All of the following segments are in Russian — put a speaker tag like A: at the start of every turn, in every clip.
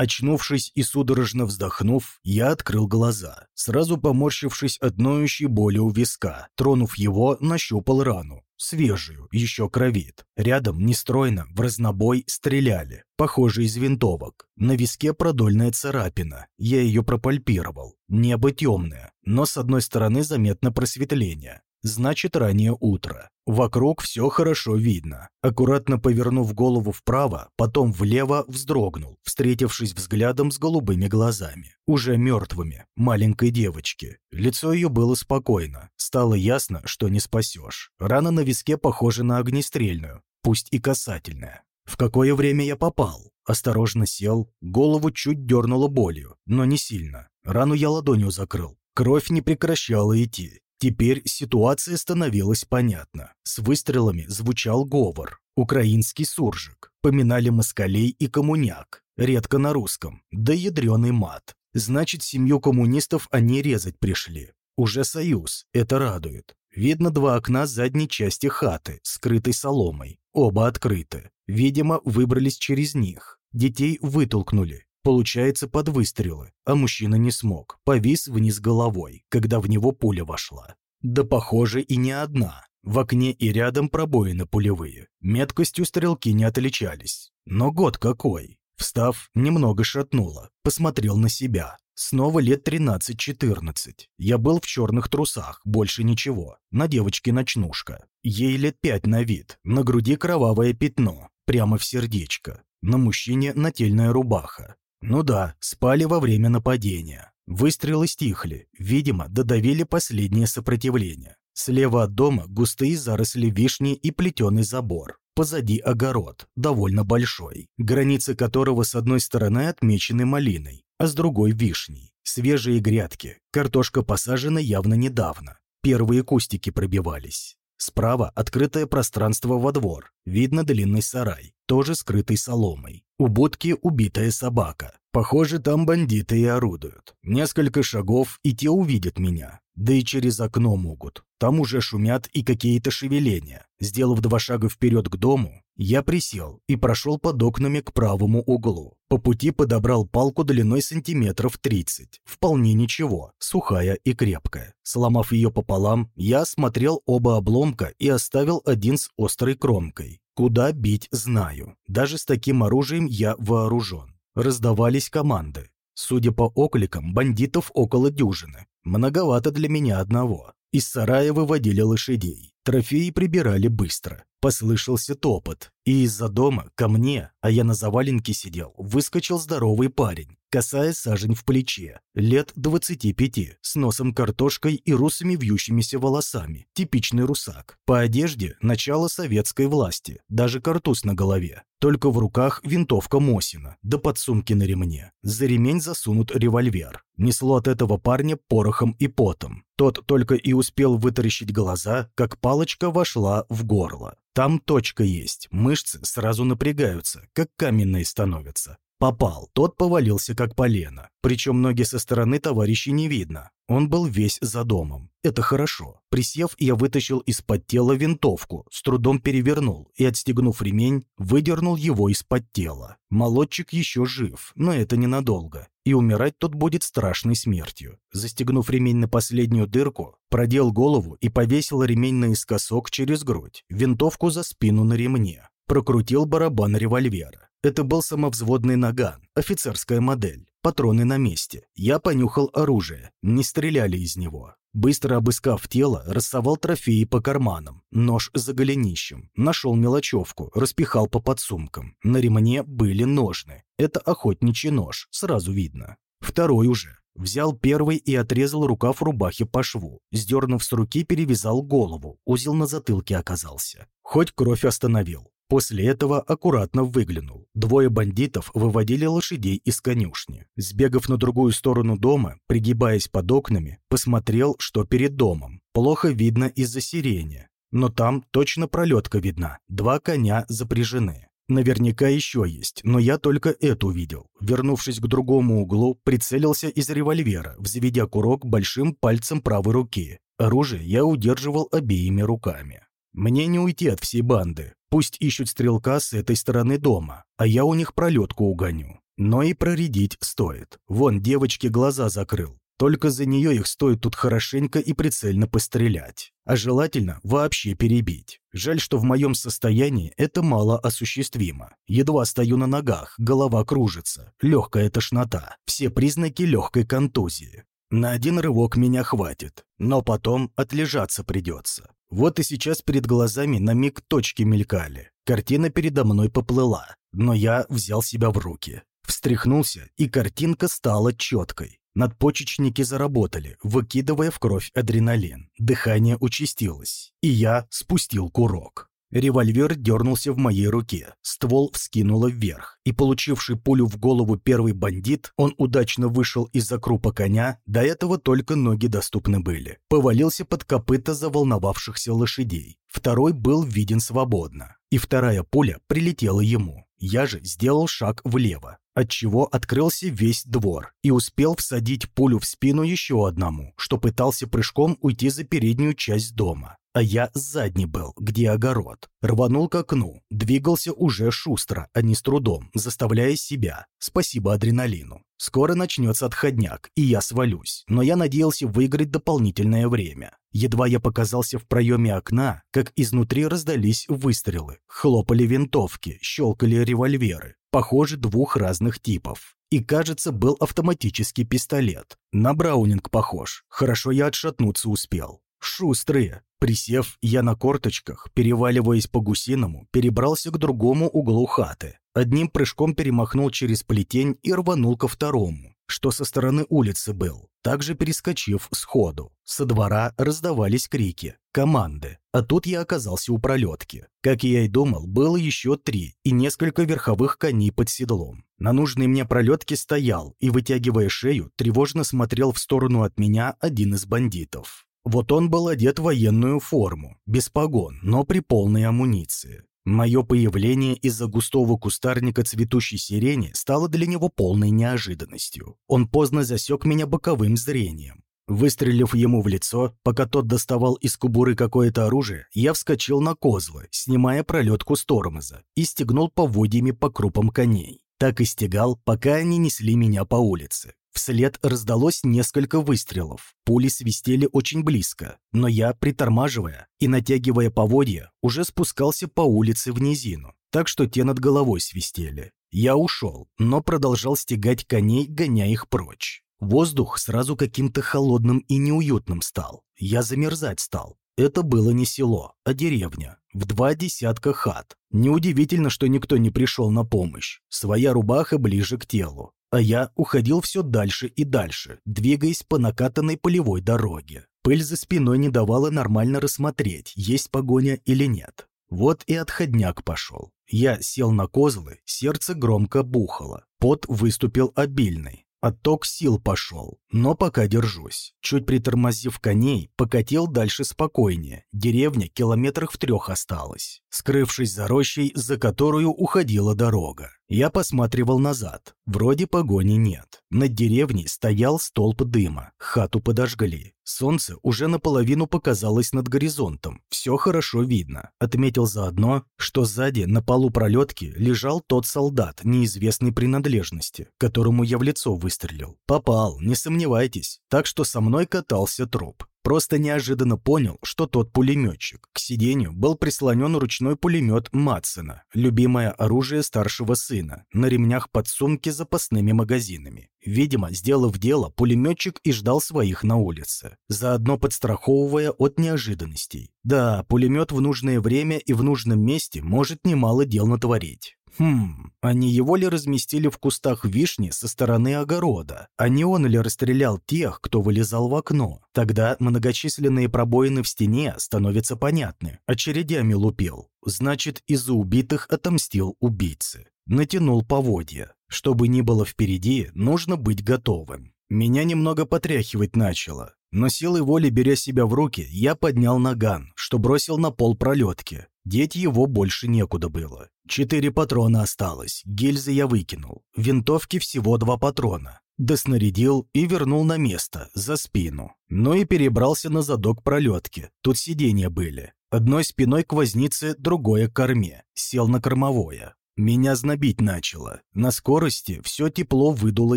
A: Очнувшись и судорожно вздохнув, я открыл глаза, сразу поморщившись от ноющей боли у виска. Тронув его, нащупал рану. Свежую, еще кровит. Рядом, нестройно, в разнобой стреляли. Похоже, из винтовок. На виске продольная царапина. Я ее пропальпировал. Небо темное, но с одной стороны заметно просветление значит раннее утро. Вокруг все хорошо видно. Аккуратно повернув голову вправо, потом влево вздрогнул, встретившись взглядом с голубыми глазами, уже мертвыми, маленькой девочки. Лицо ее было спокойно. Стало ясно, что не спасешь. Рана на виске похожа на огнестрельную, пусть и касательная. В какое время я попал? Осторожно сел, голову чуть дернуло болью, но не сильно. Рану я ладонью закрыл. Кровь не прекращала идти. Теперь ситуация становилась понятна. С выстрелами звучал говор. Украинский суржик. Поминали москалей и коммуняк. Редко на русском. Да ядреный мат. Значит, семью коммунистов они резать пришли. Уже союз. Это радует. Видно два окна задней части хаты, скрытой соломой. Оба открыты. Видимо, выбрались через них. Детей вытолкнули. Получается, под выстрелы, а мужчина не смог, повис вниз головой, когда в него пуля вошла. Да, похоже, и не одна. В окне и рядом пробоины пулевые. Меткостью стрелки не отличались. Но год какой. Встав, немного шатнуло. Посмотрел на себя. Снова лет 13-14. Я был в черных трусах, больше ничего. На девочке ночнушка. Ей лет пять на вид. На груди кровавое пятно. Прямо в сердечко. На мужчине нательная рубаха. Ну да, спали во время нападения. Выстрелы стихли, видимо, додавили последнее сопротивление. Слева от дома густые заросли вишни и плетеный забор. Позади огород, довольно большой, границы которого с одной стороны отмечены малиной, а с другой – вишней. Свежие грядки, картошка посажена явно недавно. Первые кустики пробивались. Справа открытое пространство во двор, видно длинный сарай, тоже скрытый соломой. У будки убитая собака. Похоже, там бандиты и орудуют. Несколько шагов, и те увидят меня. Да и через окно могут. Там уже шумят и какие-то шевеления. Сделав два шага вперед к дому, я присел и прошел под окнами к правому углу. По пути подобрал палку длиной сантиметров 30. Вполне ничего, сухая и крепкая. Сломав ее пополам, я осмотрел оба обломка и оставил один с острой кромкой. Куда бить, знаю. Даже с таким оружием я вооружен. Раздавались команды. Судя по окликам, бандитов около дюжины. Многовато для меня одного. Из сарая выводили лошадей. Трофеи прибирали быстро. Послышался топот, и из-за дома ко мне, а я на заваленке сидел, выскочил здоровый парень, касая сажень в плече, лет 25, с носом картошкой и русыми вьющимися волосами, типичный русак. По одежде – начало советской власти, даже картуз на голове. Только в руках винтовка Мосина, да подсумки на ремне. За ремень засунут револьвер. Несло от этого парня порохом и потом. Тот только и успел вытаращить глаза, как палочка вошла в горло. Там точка есть, мышцы сразу напрягаются, как каменные становятся. Попал, тот повалился как полено. Причем ноги со стороны товарища не видно. Он был весь за домом. Это хорошо. Присев, я вытащил из-под тела винтовку, с трудом перевернул и, отстегнув ремень, выдернул его из-под тела. Молодчик еще жив, но это ненадолго. И умирать тот будет страшной смертью. Застегнув ремень на последнюю дырку, продел голову и повесил ремень наискосок через грудь, винтовку за спину на ремне. Прокрутил барабан револьвера. Это был самовзводный наган, офицерская модель. Патроны на месте. Я понюхал оружие. Не стреляли из него. Быстро обыскав тело, рассовал трофеи по карманам. Нож за голенищем. Нашел мелочевку, распихал по подсумкам. На ремне были ножны. Это охотничий нож, сразу видно. Второй уже. Взял первый и отрезал рукав рубахи по шву. Сдернув с руки, перевязал голову. Узел на затылке оказался. Хоть кровь остановил. После этого аккуратно выглянул. Двое бандитов выводили лошадей из конюшни. Сбегав на другую сторону дома, пригибаясь под окнами, посмотрел, что перед домом. Плохо видно из-за сирени. Но там точно пролетка видна. Два коня запряжены. Наверняка еще есть, но я только эту видел. Вернувшись к другому углу, прицелился из револьвера, взведя курок большим пальцем правой руки. Оружие я удерживал обеими руками. Мне не уйти от всей банды. Пусть ищут стрелка с этой стороны дома, а я у них пролетку угоню. Но и проредить стоит. Вон, девочке глаза закрыл. Только за нее их стоит тут хорошенько и прицельно пострелять. А желательно вообще перебить. Жаль, что в моем состоянии это мало осуществимо. Едва стою на ногах, голова кружится, легкая тошнота. Все признаки легкой контузии. На один рывок меня хватит, но потом отлежаться придется. Вот и сейчас перед глазами на миг точки мелькали. Картина передо мной поплыла, но я взял себя в руки. Встряхнулся, и картинка стала четкой. Надпочечники заработали, выкидывая в кровь адреналин. Дыхание участилось, и я спустил курок. Револьвер дернулся в моей руке, ствол вскинуло вверх, и получивший пулю в голову первый бандит, он удачно вышел из-за крупа коня, до этого только ноги доступны были, повалился под копыта заволновавшихся лошадей. Второй был виден свободно, и вторая пуля прилетела ему. Я же сделал шаг влево, отчего открылся весь двор и успел всадить пулю в спину еще одному, что пытался прыжком уйти за переднюю часть дома. А я задний был, где огород. Рванул к окну, двигался уже шустро, а не с трудом, заставляя себя. Спасибо адреналину. Скоро начнется отходняк, и я свалюсь, но я надеялся выиграть дополнительное время. Едва я показался в проеме окна, как изнутри раздались выстрелы. Хлопали винтовки, щелкали револьверы. Похоже, двух разных типов. И, кажется, был автоматический пистолет. На Браунинг похож. Хорошо я отшатнуться успел. Шустрые. Присев, я на корточках, переваливаясь по гусиному, перебрался к другому углу хаты. Одним прыжком перемахнул через плетень и рванул ко второму, что со стороны улицы был, также перескочив сходу. Со двора раздавались крики, команды, а тут я оказался у пролетки. Как я и думал, было еще три и несколько верховых коней под седлом. На нужной мне пролетке стоял и, вытягивая шею, тревожно смотрел в сторону от меня один из бандитов. Вот он был одет в военную форму, без погон, но при полной амуниции. Мое появление из-за густого кустарника цветущей сирени стало для него полной неожиданностью. Он поздно засек меня боковым зрением. Выстрелив ему в лицо, пока тот доставал из кубуры какое-то оружие, я вскочил на козлы, снимая пролетку с тормоза, и стегнул поводьями по крупам коней. Так и стегал, пока они несли меня по улице. Вслед раздалось несколько выстрелов. Пули свистели очень близко, но я, притормаживая и натягивая поводья, уже спускался по улице в низину, так что те над головой свистели. Я ушел, но продолжал стегать коней, гоняя их прочь. Воздух сразу каким-то холодным и неуютным стал. Я замерзать стал. Это было не село, а деревня. В два десятка хат. Неудивительно, что никто не пришел на помощь. Своя рубаха ближе к телу а я уходил все дальше и дальше, двигаясь по накатанной полевой дороге. Пыль за спиной не давала нормально рассмотреть, есть погоня или нет. Вот и отходняк пошел. Я сел на козлы, сердце громко бухало, пот выступил обильный. Отток сил пошел, но пока держусь. Чуть притормозив коней, покатил дальше спокойнее. Деревня километрах в трех осталась, скрывшись за рощей, за которую уходила дорога. Я посматривал назад. Вроде погони нет. Над деревней стоял столб дыма. Хату подожгли. Солнце уже наполовину показалось над горизонтом. Все хорошо видно. Отметил заодно, что сзади на полу пролетки лежал тот солдат неизвестной принадлежности, которому я в лицо выстрелил. Попал, не сомневайтесь. Так что со мной катался труп. Просто неожиданно понял, что тот пулеметчик. К сиденью был прислонен ручной пулемет Матсена, любимое оружие старшего сына, на ремнях подсумки с запасными магазинами. Видимо, сделав дело, пулеметчик и ждал своих на улице, заодно подстраховывая от неожиданностей. Да, пулемет в нужное время и в нужном месте может немало дел натворить. Хм, а не его ли разместили в кустах вишни со стороны огорода? А не он ли расстрелял тех, кто вылезал в окно? Тогда многочисленные пробоины в стене становятся понятны. Очередями лупил. Значит, из-за убитых отомстил убийце. Натянул поводья. Чтобы ни было впереди, нужно быть готовым. Меня немного потряхивать начало. Но силой воли, беря себя в руки, я поднял наган, что бросил на пол пролетки. Деть его больше некуда было. Четыре патрона осталось, гильзы я выкинул. Винтовки всего два патрона. Доснарядил и вернул на место, за спину. Ну и перебрался на задок пролетки. Тут сиденья были. Одной спиной к вознице, другое к корме. Сел на кормовое. Меня знобить начало. На скорости все тепло выдуло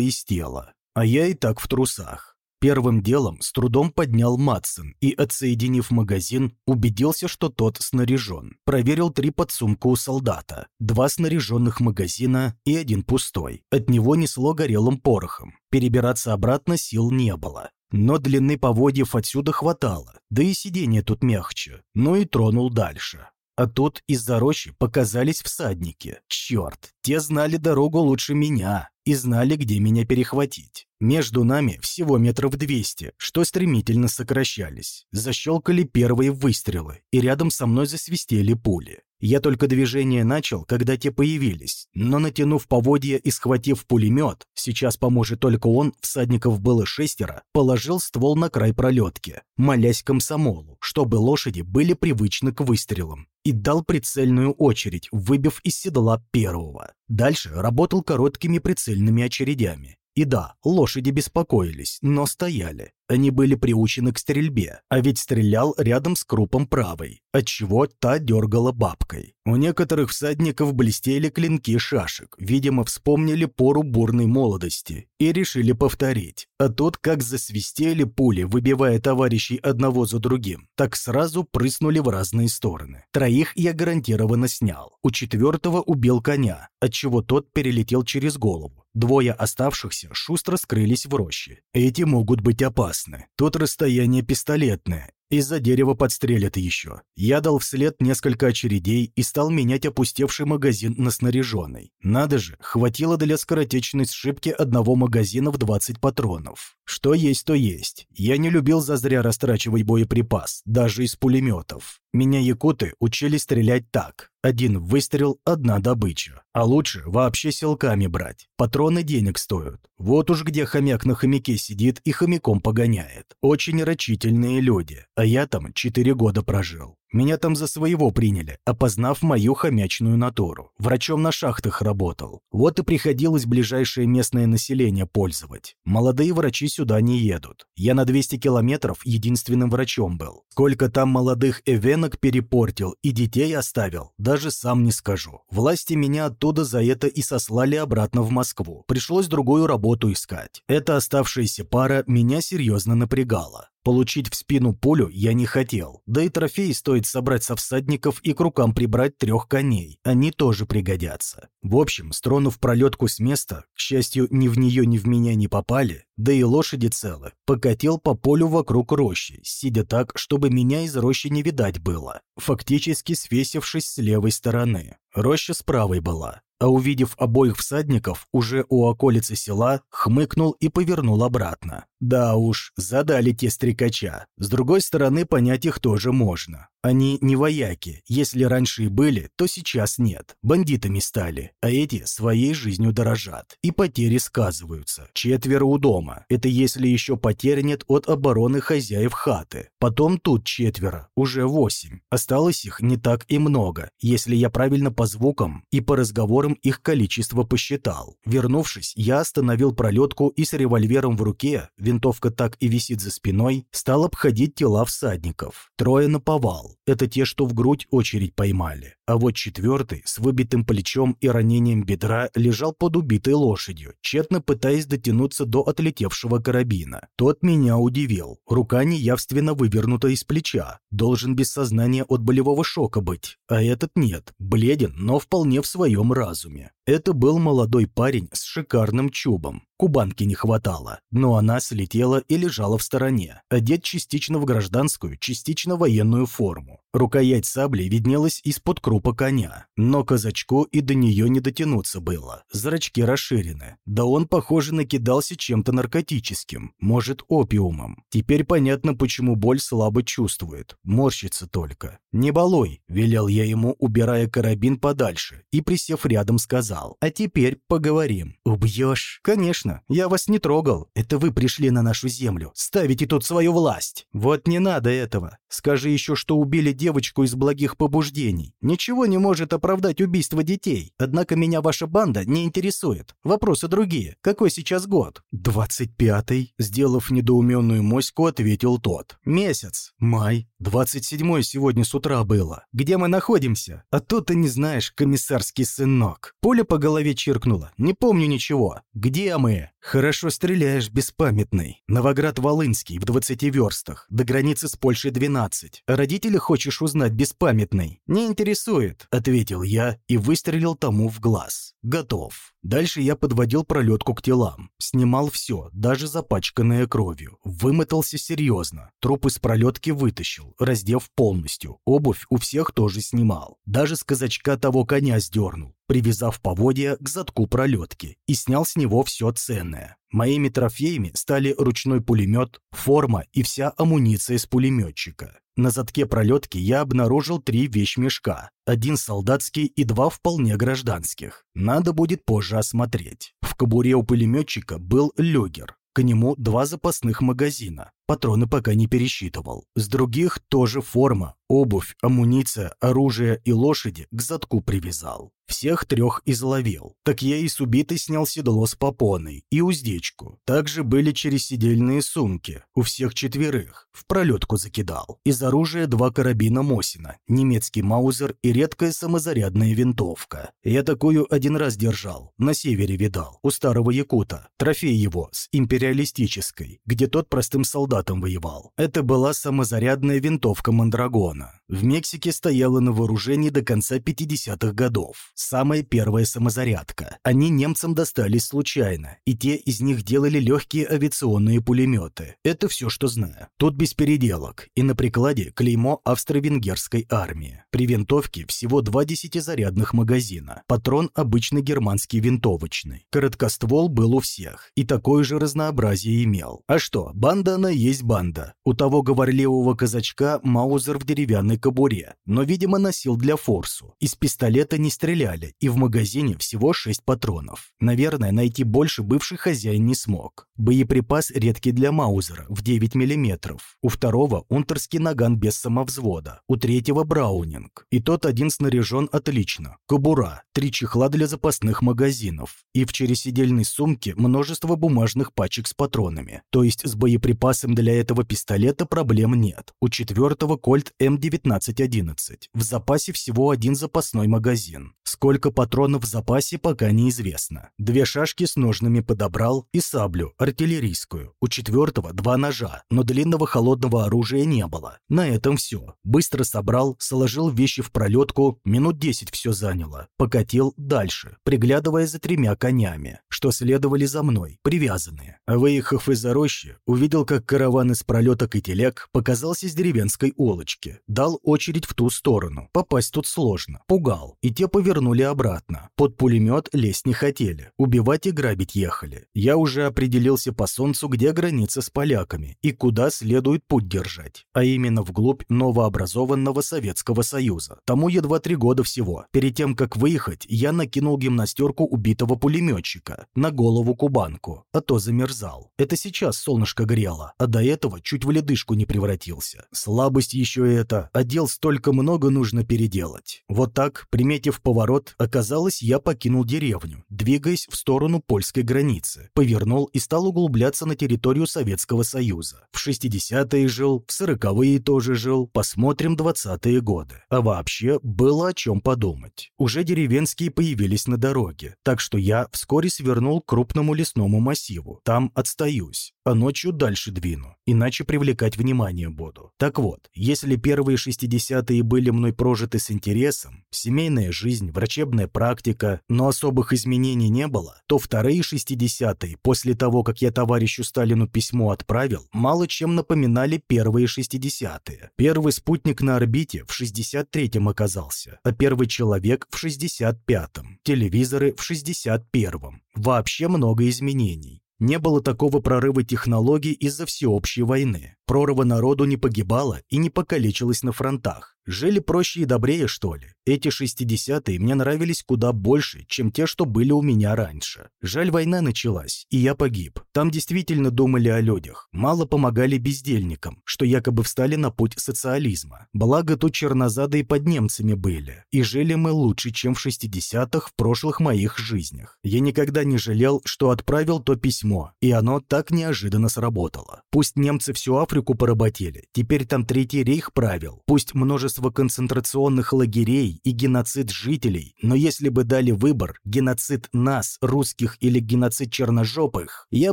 A: из тела. А я и так в трусах. Первым делом с трудом поднял Матсон и, отсоединив магазин, убедился, что тот снаряжен. Проверил три подсумка у солдата, два снаряженных магазина и один пустой. От него несло горелым порохом. Перебираться обратно сил не было. Но длины поводьев отсюда хватало, да и сиденье тут мягче. Ну и тронул дальше. А тут из-за рощи показались всадники. Черт, те знали дорогу лучше меня и знали, где меня перехватить. Между нами всего метров двести, что стремительно сокращались. Защелкали первые выстрелы, и рядом со мной засвистели пули. Я только движение начал, когда те появились, но натянув поводья и схватив пулемет, сейчас поможет только он, всадников было шестеро, положил ствол на край пролетки, молясь комсомолу, чтобы лошади были привычны к выстрелам, и дал прицельную очередь, выбив из седла первого. Дальше работал короткими прицельными очередями. И да, лошади беспокоились, но стояли. Они были приучены к стрельбе, а ведь стрелял рядом с крупом правой, отчего та дергала бабкой. У некоторых всадников блестели клинки шашек, видимо, вспомнили пору бурной молодости и решили повторить. А тут как засвистели пули, выбивая товарищей одного за другим, так сразу прыснули в разные стороны. Троих я гарантированно снял. У четвертого убил коня, отчего тот перелетел через голову. Двое оставшихся шустро скрылись в роще. Эти могут быть опасны. Тут расстояние пистолетное, из-за дерева подстрелят еще. Я дал вслед несколько очередей и стал менять опустевший магазин на снаряженный. Надо же, хватило для скоротечной сшибки одного магазина в 20 патронов. Что есть, то есть. Я не любил зазря растрачивать боеприпас, даже из пулеметов. Меня якуты учили стрелять так. Один выстрел, одна добыча. А лучше вообще силками брать. Патроны денег стоят. Вот уж где хомяк на хомяке сидит и хомяком погоняет. Очень рачительные люди. А я там четыре года прожил. Меня там за своего приняли, опознав мою хомячную натуру. Врачом на шахтах работал. Вот и приходилось ближайшее местное население пользовать. Молодые врачи сюда не едут. Я на 200 километров единственным врачом был. Сколько там молодых эвенок перепортил и детей оставил, даже сам не скажу. Власти меня оттуда за это и сослали обратно в Москву. Пришлось другую работу искать. Эта оставшаяся пара меня серьезно напрягала. Получить в спину пулю я не хотел, да и трофей стоит собрать со всадников и к рукам прибрать трех коней, они тоже пригодятся. В общем, стронув пролетку с места, к счастью, ни в нее, ни в меня не попали, да и лошади целы, покатил по полю вокруг рощи, сидя так, чтобы меня из рощи не видать было, фактически свесившись с левой стороны. Роща с правой была, а увидев обоих всадников уже у околицы села, хмыкнул и повернул обратно. Да уж, задали те стрекача. С другой стороны, понять их тоже можно. Они не вояки. Если раньше и были, то сейчас нет. Бандитами стали. А эти своей жизнью дорожат. И потери сказываются. Четверо у дома. Это если еще потерь нет от обороны хозяев хаты. Потом тут четверо. Уже восемь. Осталось их не так и много, если я правильно по звукам и по разговорам их количество посчитал. Вернувшись, я остановил пролетку и с револьвером в руке, винтовка так и висит за спиной, стал обходить тела всадников. Трое наповал. Это те, что в грудь очередь поймали. А вот четвертый, с выбитым плечом и ранением бедра, лежал под убитой лошадью, тщетно пытаясь дотянуться до отлетевшего карабина. Тот меня удивил. Рука неявственно вывернута из плеча. Должен без сознания от болевого шока быть. А этот нет. Бледен, но вполне в своем разуме. Это был молодой парень с шикарным чубом. Кубанки не хватало, но она слетела и лежала в стороне, одет частично в гражданскую, частично военную форму. Рукоять сабли виднелась из-под крупа коня, но казачку и до нее не дотянуться было. Зрачки расширены. Да он, похоже, накидался чем-то наркотическим, может, опиумом. Теперь понятно, почему боль слабо чувствует, морщится только. «Не балуй», — велел я ему, убирая карабин подальше, и, присев рядом, сказал. Сказал. А теперь поговорим. Убьешь? Конечно, я вас не трогал. Это вы пришли на нашу землю. Ставите тут свою власть. Вот не надо этого. Скажи еще, что убили девочку из благих побуждений. Ничего не может оправдать убийство детей. Однако меня ваша банда не интересует. Вопросы другие. Какой сейчас год? Двадцать пятый. Сделав недоуменную моську, ответил тот. Месяц. Май. Двадцать седьмой сегодня с утра было. Где мы находимся? А то ты не знаешь, комиссарский сынок. Поле по голове чиркнуло. Не помню ничего. Где мы? Хорошо стреляешь, беспамятный. Новоград-Волынский, в 20 верстах. До границы с Польшей 12. А родители хочешь узнать, беспамятный? Не интересует, ответил я и выстрелил тому в глаз. Готов. Дальше я подводил пролетку к телам. Снимал все, даже запачканное кровью. Вымотался серьезно. Труп из пролетки вытащил, раздев полностью. Обувь у всех тоже снимал. Даже с казачка того коня сдернул привязав поводья к задку пролетки, и снял с него все ценное. Моими трофеями стали ручной пулемет, форма и вся амуниция с пулеметчика. На задке пролетки я обнаружил три вещмешка, один солдатский и два вполне гражданских. Надо будет позже осмотреть. В кобуре у пулеметчика был люгер, к нему два запасных магазина. Патроны пока не пересчитывал. С других тоже форма, обувь, амуниция, оружие и лошади к задку привязал. Всех трех изловил. Так я и с убитой снял седло с попоной и уздечку. Также были чересидельные сумки. У всех четверых. В пролетку закидал. Из оружия два карабина Мосина, немецкий маузер и редкая самозарядная винтовка. Я такую один раз держал. На севере видал. У старого якута. Трофей его с империалистической, где тот простым солдатом воевал. Это была самозарядная винтовка Мандрагона. В Мексике стояла на вооружении до конца 50-х годов. Самая первая самозарядка. Они немцам достались случайно, и те из них делали легкие авиационные пулеметы. Это все, что знаю. Тут без переделок, и на прикладе клеймо австро-венгерской армии. При винтовке всего два десятизарядных магазина. Патрон обычный германский винтовочный. Короткоствол был у всех, и такое же разнообразие имел. А что, банда она есть банда. У того говорливого казачка Маузер в деревянной кобуре, но, видимо, носил для форсу. Из пистолета не стреляли, и в магазине всего 6 патронов. Наверное, найти больше бывший хозяин не смог. Боеприпас редкий для Маузера, в 9 мм. У второго унтерский наган без самовзвода. У третьего браунинг. И тот один снаряжен отлично. Кобура, три чехла для запасных магазинов. И в чересидельной сумке множество бумажных пачек с патронами. То есть с боеприпасом для этого пистолета проблем нет. У четвертого кольт М1911. В запасе всего один запасной магазин. Сколько патронов в запасе, пока неизвестно. Две шашки с ножными подобрал и саблю, артиллерийскую. У четвертого два ножа, но длинного холодного оружия не было. На этом все. Быстро собрал, сложил вещи в пролетку, минут десять все заняло. Покатил дальше, приглядывая за тремя конями, что следовали за мной, привязанные. Выехав из-за рощи, увидел, как караван из пролеток и телег показался с деревенской улочки. Дал очередь в ту сторону. Попасть тут сложно. Пугал. И те повернули обратно. Под пулемет лезть не хотели. Убивать и грабить ехали. Я уже определился по солнцу, где граница с поляками и куда следует путь держать. А именно вглубь новообразованного Советского Союза. Тому едва три года всего. Перед тем, как выехать, я накинул гимнастерку убитого пулеметчика на голову кубанку, а то замерзал. Это сейчас солнышко грело, а до этого чуть в ледышку не превратился. Слабость еще это, а столько много нужно переделать. Вот так, приметив поворот, оказалось, я покинул деревню, двигаясь в сторону польской границы. Повернул и стал углубляться на территорию Советского Союза. В 60-е жил, в 40-е тоже жил, посмотрим 20-е годы. А вообще, было о чем подумать. Уже деревенские появились на дороге, так что я вскоре свернул к крупному лесному массиву. Там отстаюсь а ночью дальше двину, иначе привлекать внимание буду. Так вот, если первые 60-е были мной прожиты с интересом, семейная жизнь, врачебная практика, но особых изменений не было, то вторые 60-е, после того, как я товарищу Сталину письмо отправил, мало чем напоминали первые 60-е. Первый спутник на орбите в 63-м оказался, а первый человек в 65-м, телевизоры в 61-м. Вообще много изменений. Не было такого прорыва технологий из-за всеобщей войны. Прорва народу не погибала и не покалечилась на фронтах. Жили проще и добрее, что ли. Эти шестидесятые мне нравились куда больше, чем те, что были у меня раньше. Жаль, война началась, и я погиб. Там действительно думали о людях. Мало помогали бездельникам, что якобы встали на путь социализма. Благо, тут чернозадые под немцами были. И жили мы лучше, чем в шестидесятых в прошлых моих жизнях. Я никогда не жалел, что отправил то письмо, и оно так неожиданно сработало. Пусть немцы всю Африку поработили, теперь там Третий рейх правил. Пусть множество концентрационных лагерей и геноцид жителей, но если бы дали выбор, геноцид нас, русских или геноцид черножопых, я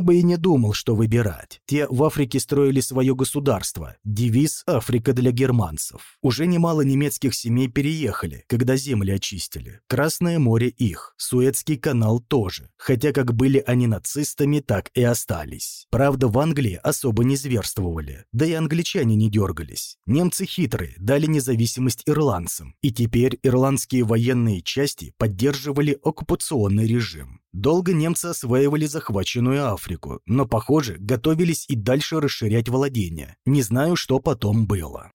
A: бы и не думал, что выбирать. Те в Африке строили свое государство. Девиз «Африка для германцев». Уже немало немецких семей переехали, когда земли очистили. Красное море их, Суэцкий канал тоже. Хотя как были они нацистами, так и остались. Правда, в Англии особо не зверствовали. Да и англичане не дергались. Немцы хитрые, дали независимость ирландцам, и теперь ирландские военные части поддерживали оккупационный режим. Долго немцы осваивали захваченную Африку, но, похоже, готовились и дальше расширять владения. Не знаю, что потом было.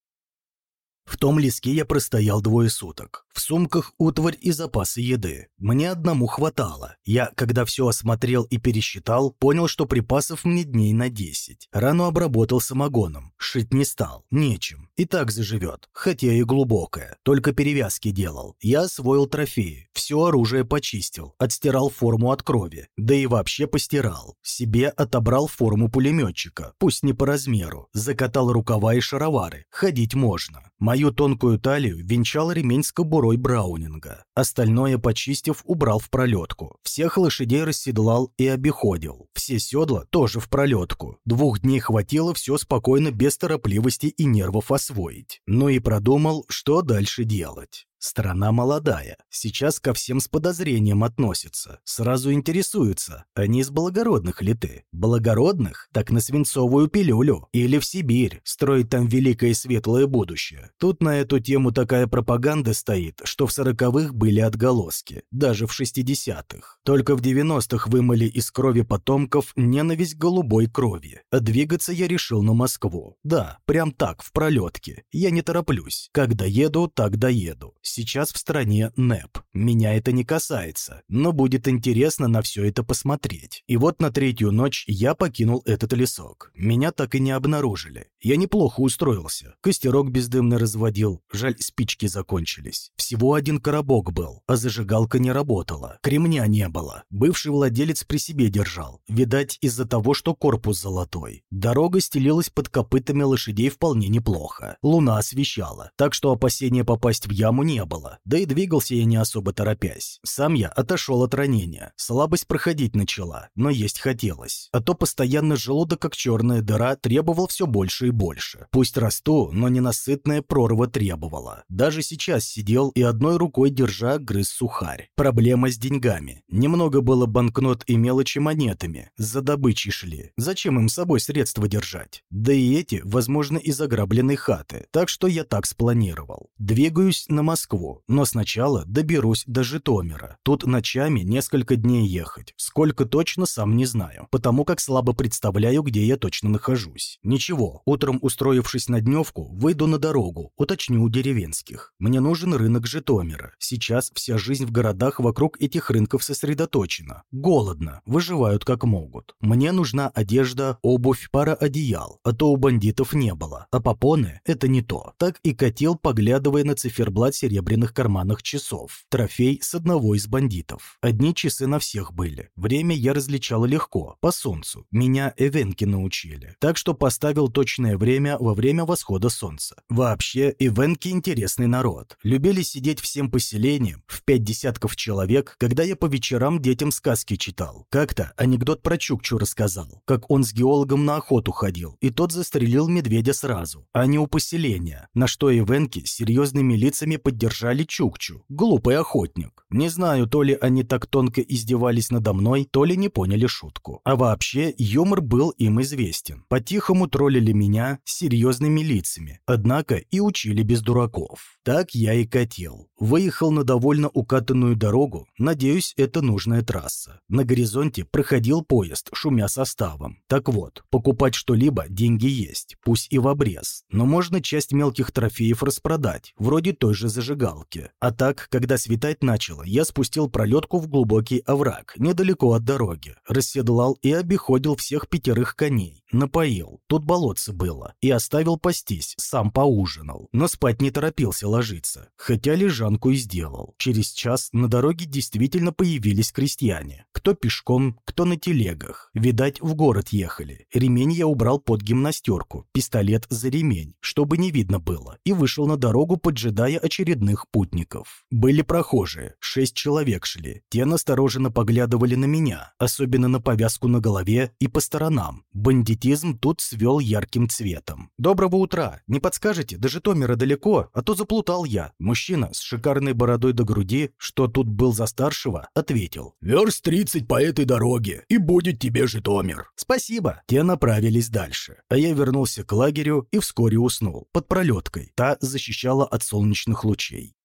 A: В том леске я простоял двое суток. В сумках утварь и запасы еды. Мне одному хватало. Я, когда все осмотрел и пересчитал, понял, что припасов мне дней на 10. Рану обработал самогоном. Шить не стал. Нечем. И так заживет. Хотя и глубокое. Только перевязки делал. Я освоил трофеи. Все оружие почистил. Отстирал форму от крови. Да и вообще постирал. Себе отобрал форму пулеметчика. Пусть не по размеру. Закатал рукава и шаровары. Ходить можно. Мою тонкую талию венчал ремень с кобурой Браунинга. Остальное, почистив, убрал в пролетку. Всех лошадей расседлал и обиходил. Все седла тоже в пролетку. Двух дней хватило все спокойно, без торопливости и нервов освоить. Ну и продумал, что дальше делать. Страна молодая, сейчас ко всем с подозрением относится, сразу интересуются, а не из благородных ли ты? Благородных? Так на свинцовую пилюлю. Или в Сибирь, строить там великое и светлое будущее. Тут на эту тему такая пропаганда стоит, что в сороковых были отголоски, даже в шестидесятых. Только в девяностых вымыли из крови потомков ненависть голубой крови. А двигаться я решил на Москву. Да, прям так, в пролетке. Я не тороплюсь. Когда еду, так доеду. Сейчас в стране НЭП. Меня это не касается, но будет интересно на все это посмотреть. И вот на третью ночь я покинул этот лесок. Меня так и не обнаружили. Я неплохо устроился. Костерок бездымно разводил. Жаль, спички закончились. Всего один коробок был, а зажигалка не работала. Кремня не было. Бывший владелец при себе держал. Видать, из-за того, что корпус золотой. Дорога стелилась под копытами лошадей вполне неплохо. Луна освещала, так что опасения попасть в яму не не было, да и двигался я не особо торопясь. Сам я отошел от ранения. Слабость проходить начала, но есть хотелось. А то постоянно желудок, как черная дыра, требовал все больше и больше. Пусть расту, но ненасытная прорва требовала. Даже сейчас сидел и одной рукой держа грыз сухарь. Проблема с деньгами. Немного было банкнот и мелочи монетами. За добычей шли. Зачем им с собой средства держать? Да и эти, возможно, из ограбленной хаты. Так что я так спланировал. Двигаюсь на Москву Москву, но сначала доберусь до Житомира. Тут ночами несколько дней ехать. Сколько точно, сам не знаю, потому как слабо представляю, где я точно нахожусь. Ничего, утром устроившись на дневку, выйду на дорогу, уточню у деревенских. Мне нужен рынок Житомира. Сейчас вся жизнь в городах вокруг этих рынков сосредоточена. Голодно, выживают как могут. Мне нужна одежда, обувь, пара одеял, а то у бандитов не было. А попоны – это не то. Так и катил, поглядывая на циферблат серебряного серебряных карманах часов. Трофей с одного из бандитов. Одни часы на всех были. Время я различал легко, по солнцу. Меня эвенки научили. Так что поставил точное время во время восхода солнца. Вообще, эвенки интересный народ. Любили сидеть всем поселением, в пять десятков человек, когда я по вечерам детям сказки читал. Как-то анекдот про Чукчу рассказал, как он с геологом на охоту ходил, и тот застрелил медведя сразу, а не у поселения, на что эвенки серьезными лицами поддержали держали Чукчу, глупый охотник. Не знаю, то ли они так тонко издевались надо мной, то ли не поняли шутку. А вообще, юмор был им известен. По-тихому троллили меня серьезными лицами, однако и учили без дураков. Так я и катил. Выехал на довольно укатанную дорогу, надеюсь, это нужная трасса. На горизонте проходил поезд, шумя составом. Так вот, покупать что-либо деньги есть, пусть и в обрез. Но можно часть мелких трофеев распродать, вроде той же зажигалки. А так, когда светать начало, я спустил пролетку в глубокий овраг, недалеко от дороги. Расседлал и обиходил всех пятерых коней. Напоил, тут болотце было. И оставил пастись, сам поужинал. Но спать не торопился ложиться, хотя лежанку и сделал. Через час на дороге действительно появились крестьяне. Кто пешком, кто на телегах. Видать, в город ехали. Ремень я убрал под гимнастерку, пистолет за ремень, чтобы не видно было, и вышел на дорогу, поджидая очередных путников. Были прохожие, шесть человек шли. Те настороженно поглядывали на меня, особенно на повязку на голове и по сторонам. Бандитизм тут свел ярким цветом. «Доброго утра! Не подскажете? До Житомира далеко, а то заплутал я». Мужчина с шикарной бородой до груди, что тут был за старшего, ответил.
B: «Верст тридцать по этой дороге, и будет тебе Житомир».
A: «Спасибо». Те направились дальше, а я вернулся к лагерю и вскоре уснул, под пролеткой. Та защищала от солнечных лучей вещей.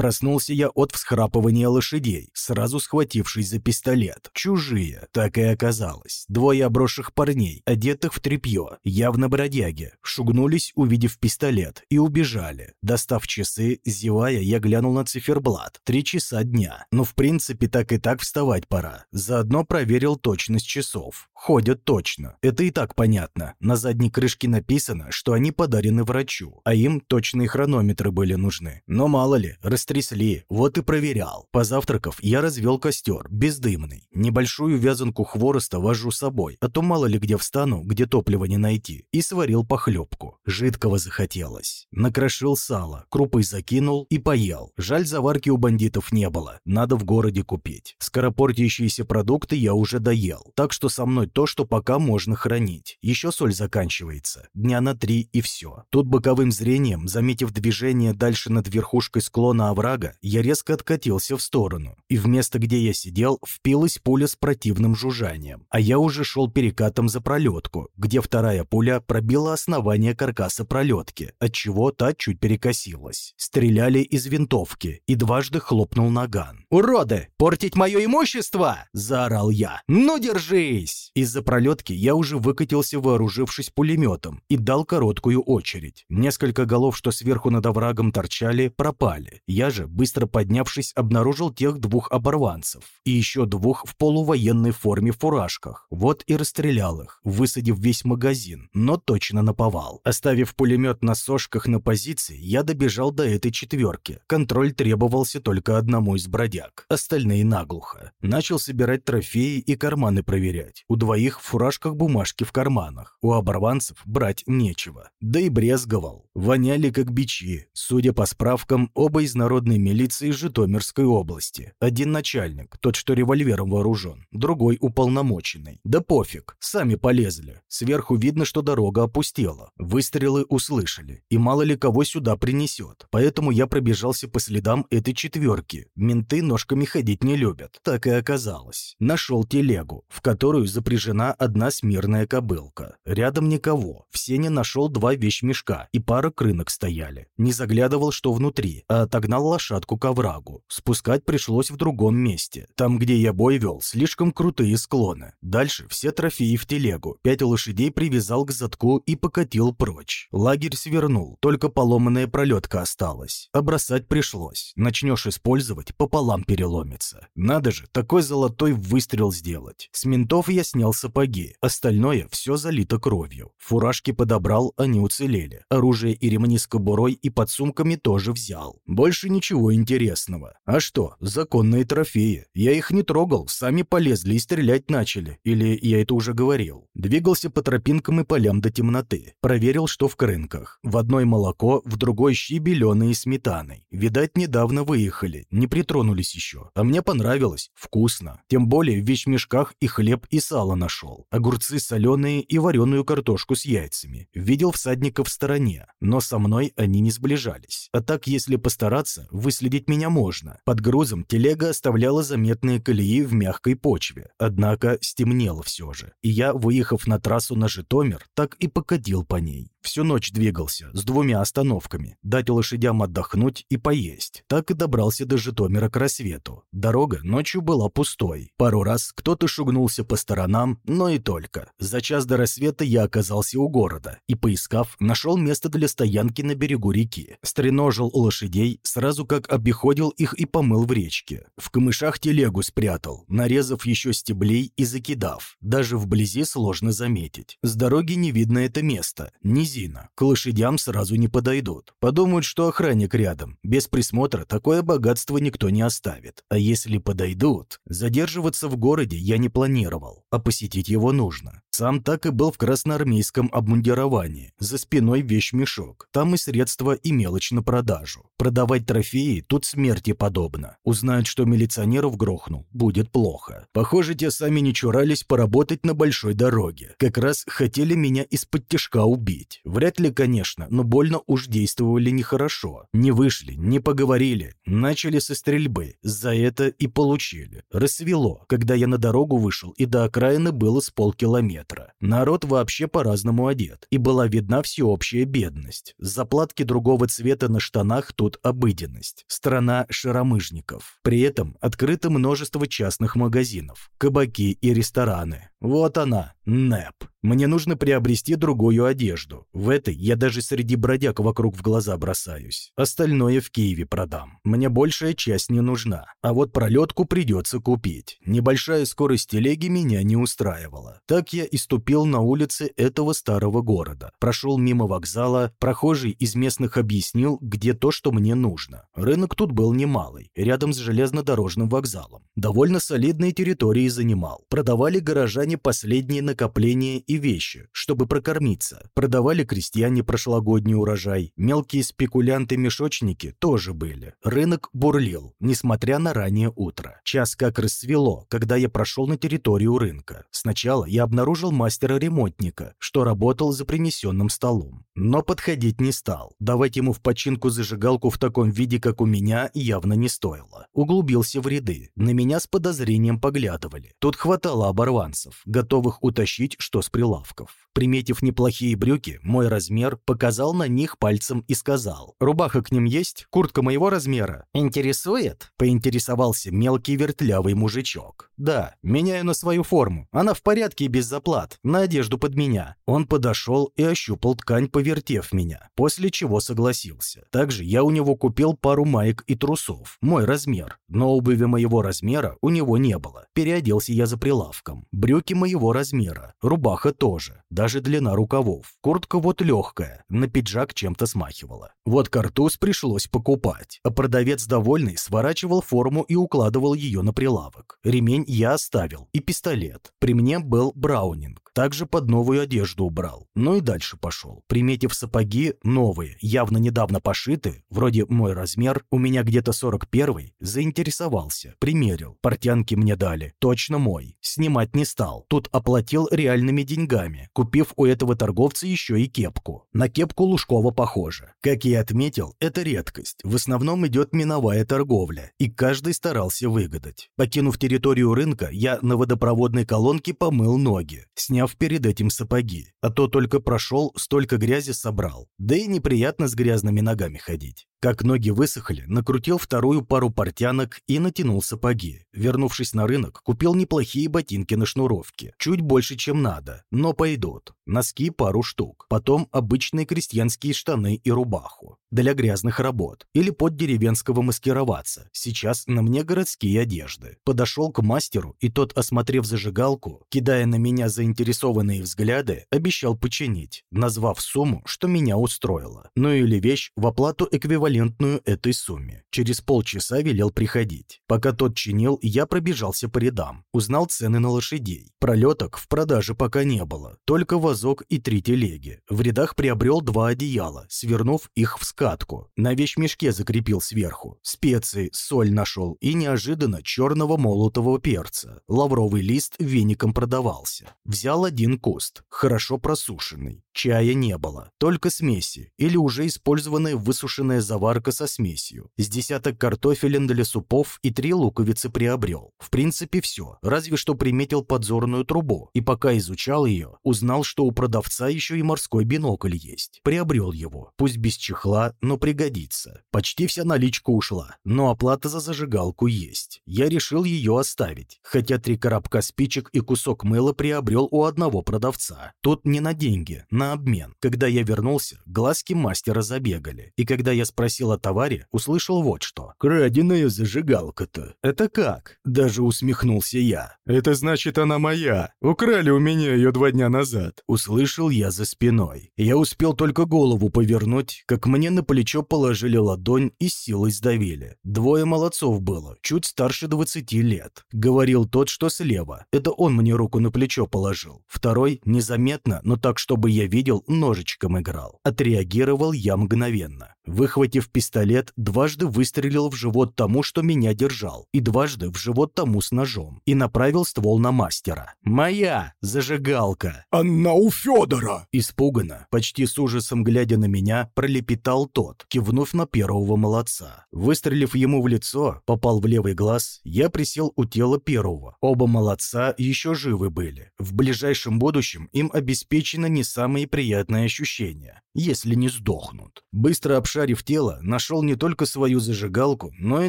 A: Проснулся я от всхрапывания лошадей, сразу схватившись за пистолет. Чужие, так и оказалось. Двое обросших парней, одетых в тряпье, явно бродяги, шугнулись, увидев пистолет, и убежали. Достав часы, зевая, я глянул на циферблат. Три часа дня. Но в принципе так и так вставать пора. Заодно проверил точность часов. Ходят точно. Это и так понятно. На задней крышке написано, что они подарены врачу, а им точные хронометры были нужны. Но мало ли, растрясли, вот и проверял. Позавтракав, я развел костер, бездымный. Небольшую вязанку хвороста вожу с собой, а то мало ли где встану, где топлива не найти. И сварил похлебку. Жидкого захотелось. Накрошил сало, крупой закинул и поел. Жаль, заварки у бандитов не было. Надо в городе купить. Скоропортящиеся продукты я уже доел, так что со мной то, что пока можно хранить. Еще соль заканчивается. Дня на три и все. Тут боковым зрением, заметив движение дальше над верхушкой склона оврага, я резко откатился в сторону. И вместо, где я сидел, впилась пуля с противным жужжанием. А я уже шел перекатом за пролетку, где вторая пуля пробила основание каркаса пролетки, отчего та чуть перекосилась. Стреляли из винтовки, и дважды хлопнул наган. «Уроды! Портить мое имущество!» – заорал я. «Ну, держись!» Из-за пролетки я уже выкатился, вооружившись пулеметом, и дал короткую очередь. Несколько голов, что сверху над оврагом торчали, пропали. Я же, быстро поднявшись, обнаружил тех двух оборванцев. И еще двух в полувоенной форме фуражках. Вот и расстрелял их, высадив весь магазин, но точно наповал. Оставив пулемет на сошках на позиции, я добежал до этой четверки. Контроль требовался только одному из бродяг. Остальные наглухо. Начал собирать трофеи и карманы проверять. У двоих в фуражках бумажки в карманах. У оборванцев брать нечего. Да и брезговал. Воняли как бичи. Судя по справкам, оба из народной милиции Житомирской области. Один начальник, тот, что револьвером вооружен. Другой уполномоченный. Да пофиг, сами полезли. Сверху видно, что дорога опустела. Выстрелы услышали. И мало ли кого сюда принесет. Поэтому я пробежался по следам этой четверки. Менты ножками ходить не любят. Так и оказалось. Нашел телегу, в которую запряжен запряжена одна смирная кобылка. Рядом никого. В сене нашел два вещмешка, и пара крынок стояли. Не заглядывал, что внутри, а отогнал лошадку к оврагу. Спускать пришлось в другом месте. Там, где я бой вел, слишком крутые склоны. Дальше все трофеи в телегу. Пять лошадей привязал к задку и покатил прочь. Лагерь свернул, только поломанная пролетка осталась. А пришлось. Начнешь использовать, пополам переломится. Надо же, такой золотой выстрел сделать. С ментов я снял сапоги. Остальное все залито кровью. Фуражки подобрал, они уцелели. Оружие и ремни с кобурой и под сумками тоже взял. Больше ничего интересного. А что, законные трофеи. Я их не трогал, сами полезли и стрелять начали. Или я это уже говорил. Двигался по тропинкам и полям до темноты. Проверил, что в крынках. В одной молоко, в другой щи беленые сметаной. Видать, недавно выехали, не притронулись еще. А мне понравилось, вкусно. Тем более в вещмешках и хлеб, и сало нашел. Огурцы соленые и вареную картошку с яйцами. Видел всадников в стороне, но со мной они не сближались. А так, если постараться, выследить меня можно. Под грузом телега оставляла заметные колеи в мягкой почве. Однако стемнело все же. И я, выехав на трассу на Житомир, так и покатил по ней. Всю ночь двигался, с двумя остановками. Дать лошадям отдохнуть и поесть. Так и добрался до Житомира к рассвету. Дорога ночью была пустой. Пару раз кто-то шугнулся по сторонам, но и только. За час до рассвета я оказался у города и, поискав, нашел место для стоянки на берегу реки. Стреножил лошадей, сразу как обиходил их и помыл в речке. В камышах телегу спрятал, нарезав еще стеблей и закидав. Даже вблизи сложно заметить. С дороги не видно это место. Ни низина. К лошадям сразу не подойдут. Подумают, что охранник рядом. Без присмотра такое богатство никто не оставит. А если подойдут, задерживаться в городе я не планировал, а посетить его нужно. Сам так и был в красноармейском обмундировании. За спиной вещмешок. Там и средства, и мелочь на продажу. Продавать трофеи тут смерти подобно. Узнают, что милиционеров грохнул, будет плохо. Похоже, те сами не чурались поработать на большой дороге. Как раз хотели меня из-под тяжка убить. Вряд ли, конечно, но больно уж действовали нехорошо. Не вышли, не поговорили. Начали со стрельбы. За это и получили. Рассвело, когда я на дорогу вышел, и до окраины было с полкилометра метра. Народ вообще по-разному одет, и была видна всеобщая бедность. Заплатки другого цвета на штанах тут обыденность. Страна шаромыжников. При этом открыто множество частных магазинов, кабаки и рестораны. Вот она, НЭП. Мне нужно приобрести другую одежду. В этой я даже среди бродяг вокруг в глаза бросаюсь. Остальное в Киеве продам. Мне большая часть не нужна. А вот пролетку придется купить. Небольшая скорость телеги меня не устраивала. Так я и ступил на улицы этого старого города. Прошел мимо вокзала. Прохожий из местных объяснил, где то, что мне нужно. Рынок тут был немалый, рядом с железнодорожным вокзалом. Довольно солидные территории занимал. Продавали горожане последние накопления и вещи, чтобы прокормиться. Продавали крестьяне прошлогодний урожай. Мелкие спекулянты-мешочники тоже были. Рынок бурлил, несмотря на раннее утро. Час как рассвело, когда я прошел на территорию рынка. Сначала я обнаружил мастера-ремонтника, что работал за принесенным столом. Но подходить не стал. Давать ему в починку зажигалку в таком виде, как у меня, явно не стоило. Углубился в ряды. На меня с подозрением поглядывали. Тут хватало оборванцев, готовых утащить, что с прилавков. Приметив неплохие брюки, мой размер, показал на них пальцем и сказал. «Рубаха к ним есть? Куртка моего размера?» «Интересует?» – поинтересовался мелкий вертлявый мужичок. «Да, меняю на свою форму. Она в порядке и без заплат. На одежду под меня». Он подошел и ощупал ткань, повертев меня, после чего согласился. Также я у него купил пару маек и трусов, мой размер, но обуви моего размера у него не было. Переоделся я за прилавком. Брюки моего размера, рубаха тоже даже длина рукавов. Куртка вот легкая, на пиджак чем-то смахивала. Вот картуз пришлось покупать, а продавец довольный сворачивал форму и укладывал ее на прилавок. Ремень я оставил, и пистолет. При мне был браунинг. Также под новую одежду убрал. Ну и дальше пошел. Приметив сапоги, новые, явно недавно пошиты, вроде мой размер, у меня где-то 41 заинтересовался. Примерил. Портянки мне дали. Точно мой. Снимать не стал. Тут оплатил реальными деньгами, купив у этого торговца еще и кепку. На кепку Лужкова похоже. Как я отметил, это редкость. В основном идет миновая торговля, и каждый старался выгадать. Покинув территорию рынка, я на водопроводной колонке помыл ноги, сняв перед этим сапоги, а то только прошел, столько грязи собрал. Да и неприятно с грязными ногами ходить. Как ноги высохли, накрутил вторую пару портянок и натянул сапоги. Вернувшись на рынок, купил неплохие ботинки на шнуровке. Чуть больше, чем надо, но пойдут. Носки пару штук. Потом обычные крестьянские штаны и рубаху. Для грязных работ. Или под деревенского маскироваться. Сейчас на мне городские одежды. Подошел к мастеру, и тот, осмотрев зажигалку, кидая на меня заинтересованные взгляды, обещал починить, назвав сумму, что меня устроило. Ну или вещь в оплату эквивалента эквивалентную этой сумме. Через полчаса велел приходить. Пока тот чинил, я пробежался по рядам. Узнал цены на лошадей. Пролеток в продаже пока не было. Только вазок и три телеги. В рядах приобрел два одеяла, свернув их в скатку. На вещмешке закрепил сверху. Специи, соль нашел и неожиданно черного молотого перца. Лавровый лист веником продавался. Взял один куст, хорошо просушенный. Чая не было, только смеси или уже использованная высушенная заварка со смесью. С десяток картофелин для супов и три луковицы приобрел. В принципе, все, разве что приметил подзорную трубу, и пока изучал ее, узнал, что у продавца еще и морской бинокль есть. Приобрел его, пусть без чехла, но пригодится. Почти вся наличка ушла, но оплата за зажигалку есть. Я решил ее оставить, хотя три коробка спичек и кусок мыла приобрел у одного продавца. Тот не на деньги, на обмен. Когда я вернулся, глазки мастера забегали. И когда я спросил о товаре, услышал вот что.
B: «Краденая зажигалка-то».
A: «Это как?» Даже усмехнулся я.
B: «Это значит, она моя. Украли у меня ее два дня назад».
A: Услышал я за спиной. Я успел только голову повернуть, как мне на плечо положили ладонь и силой сдавили. Двое молодцов было, чуть старше 20 лет. Говорил тот, что слева. Это он мне руку на плечо положил. Второй, незаметно, но так, чтобы я видел, ножичком играл. Отреагировал я мгновенно. Выхватив пистолет, дважды выстрелил в живот тому, что меня держал, и дважды в живот тому с ножом, и направил ствол на мастера. «Моя зажигалка!»
B: «Она у Федора!»
A: Испуганно, почти с ужасом глядя на меня, пролепетал тот, кивнув на первого молодца. Выстрелив ему в лицо, попал в левый глаз, я присел у тела первого. Оба молодца еще живы были. В ближайшем будущем им обеспечено не самые приятные ощущения, если не сдохнут. Быстро обшарив тело, нашел не только свою зажигалку, но и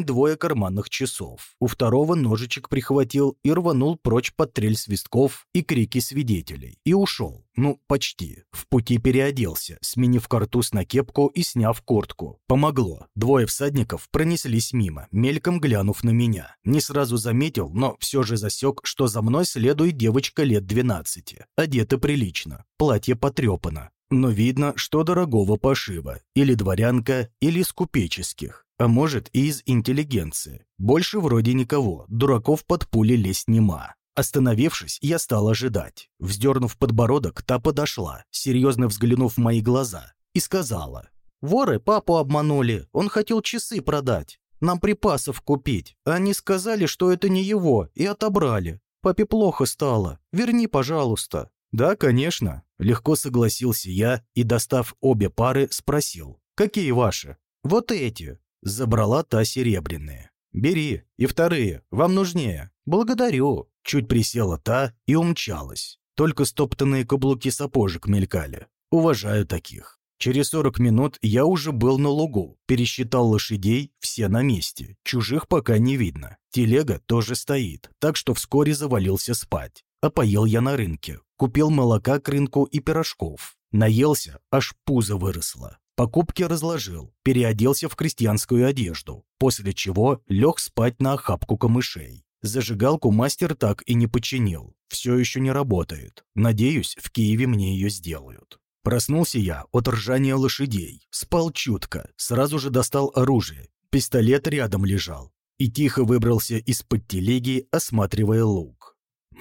A: двое карманных часов. У второго ножичек прихватил и рванул прочь под трель свистков и крики свидетелей. И ушел. Ну, почти. В пути переоделся, сменив картуз на кепку и сняв куртку. Помогло. Двое всадников пронеслись мимо, мельком глянув на меня. Не сразу заметил, но все же засек, что за мной следует девочка лет 12. Одета прилично, платье потрепано. Но видно, что дорогого пошива. Или дворянка, или из купеческих. А может и из интеллигенции. Больше вроде никого, дураков под пули лезть нема. Остановившись, я стал ожидать. Вздернув подбородок, та подошла, серьезно взглянув в мои глаза, и сказала. «Воры папу обманули, он хотел часы продать, нам припасов купить. Они сказали, что это не его, и отобрали. Папе плохо стало, верни, пожалуйста». «Да, конечно», — легко согласился я и, достав обе пары, спросил. «Какие ваши?» «Вот эти», — забрала та серебряные. «Бери, и вторые, вам нужнее». «Благодарю». Чуть присела та и умчалась. Только стоптанные каблуки сапожек мелькали. Уважаю таких. Через 40 минут я уже был на лугу, пересчитал лошадей, все на месте, чужих пока не видно. Телега тоже стоит, так что вскоре завалился спать. А поел я на рынке, купил молока к рынку и пирожков. Наелся, аж пузо выросло. Покупки разложил, переоделся в крестьянскую одежду, после чего лег спать на охапку камышей. Зажигалку мастер так и не починил. Все еще не работает. Надеюсь, в Киеве мне ее сделают. Проснулся я от ржания лошадей. Спал чутко. Сразу же достал оружие. Пистолет рядом лежал. И тихо выбрался из-под телеги, осматривая лук.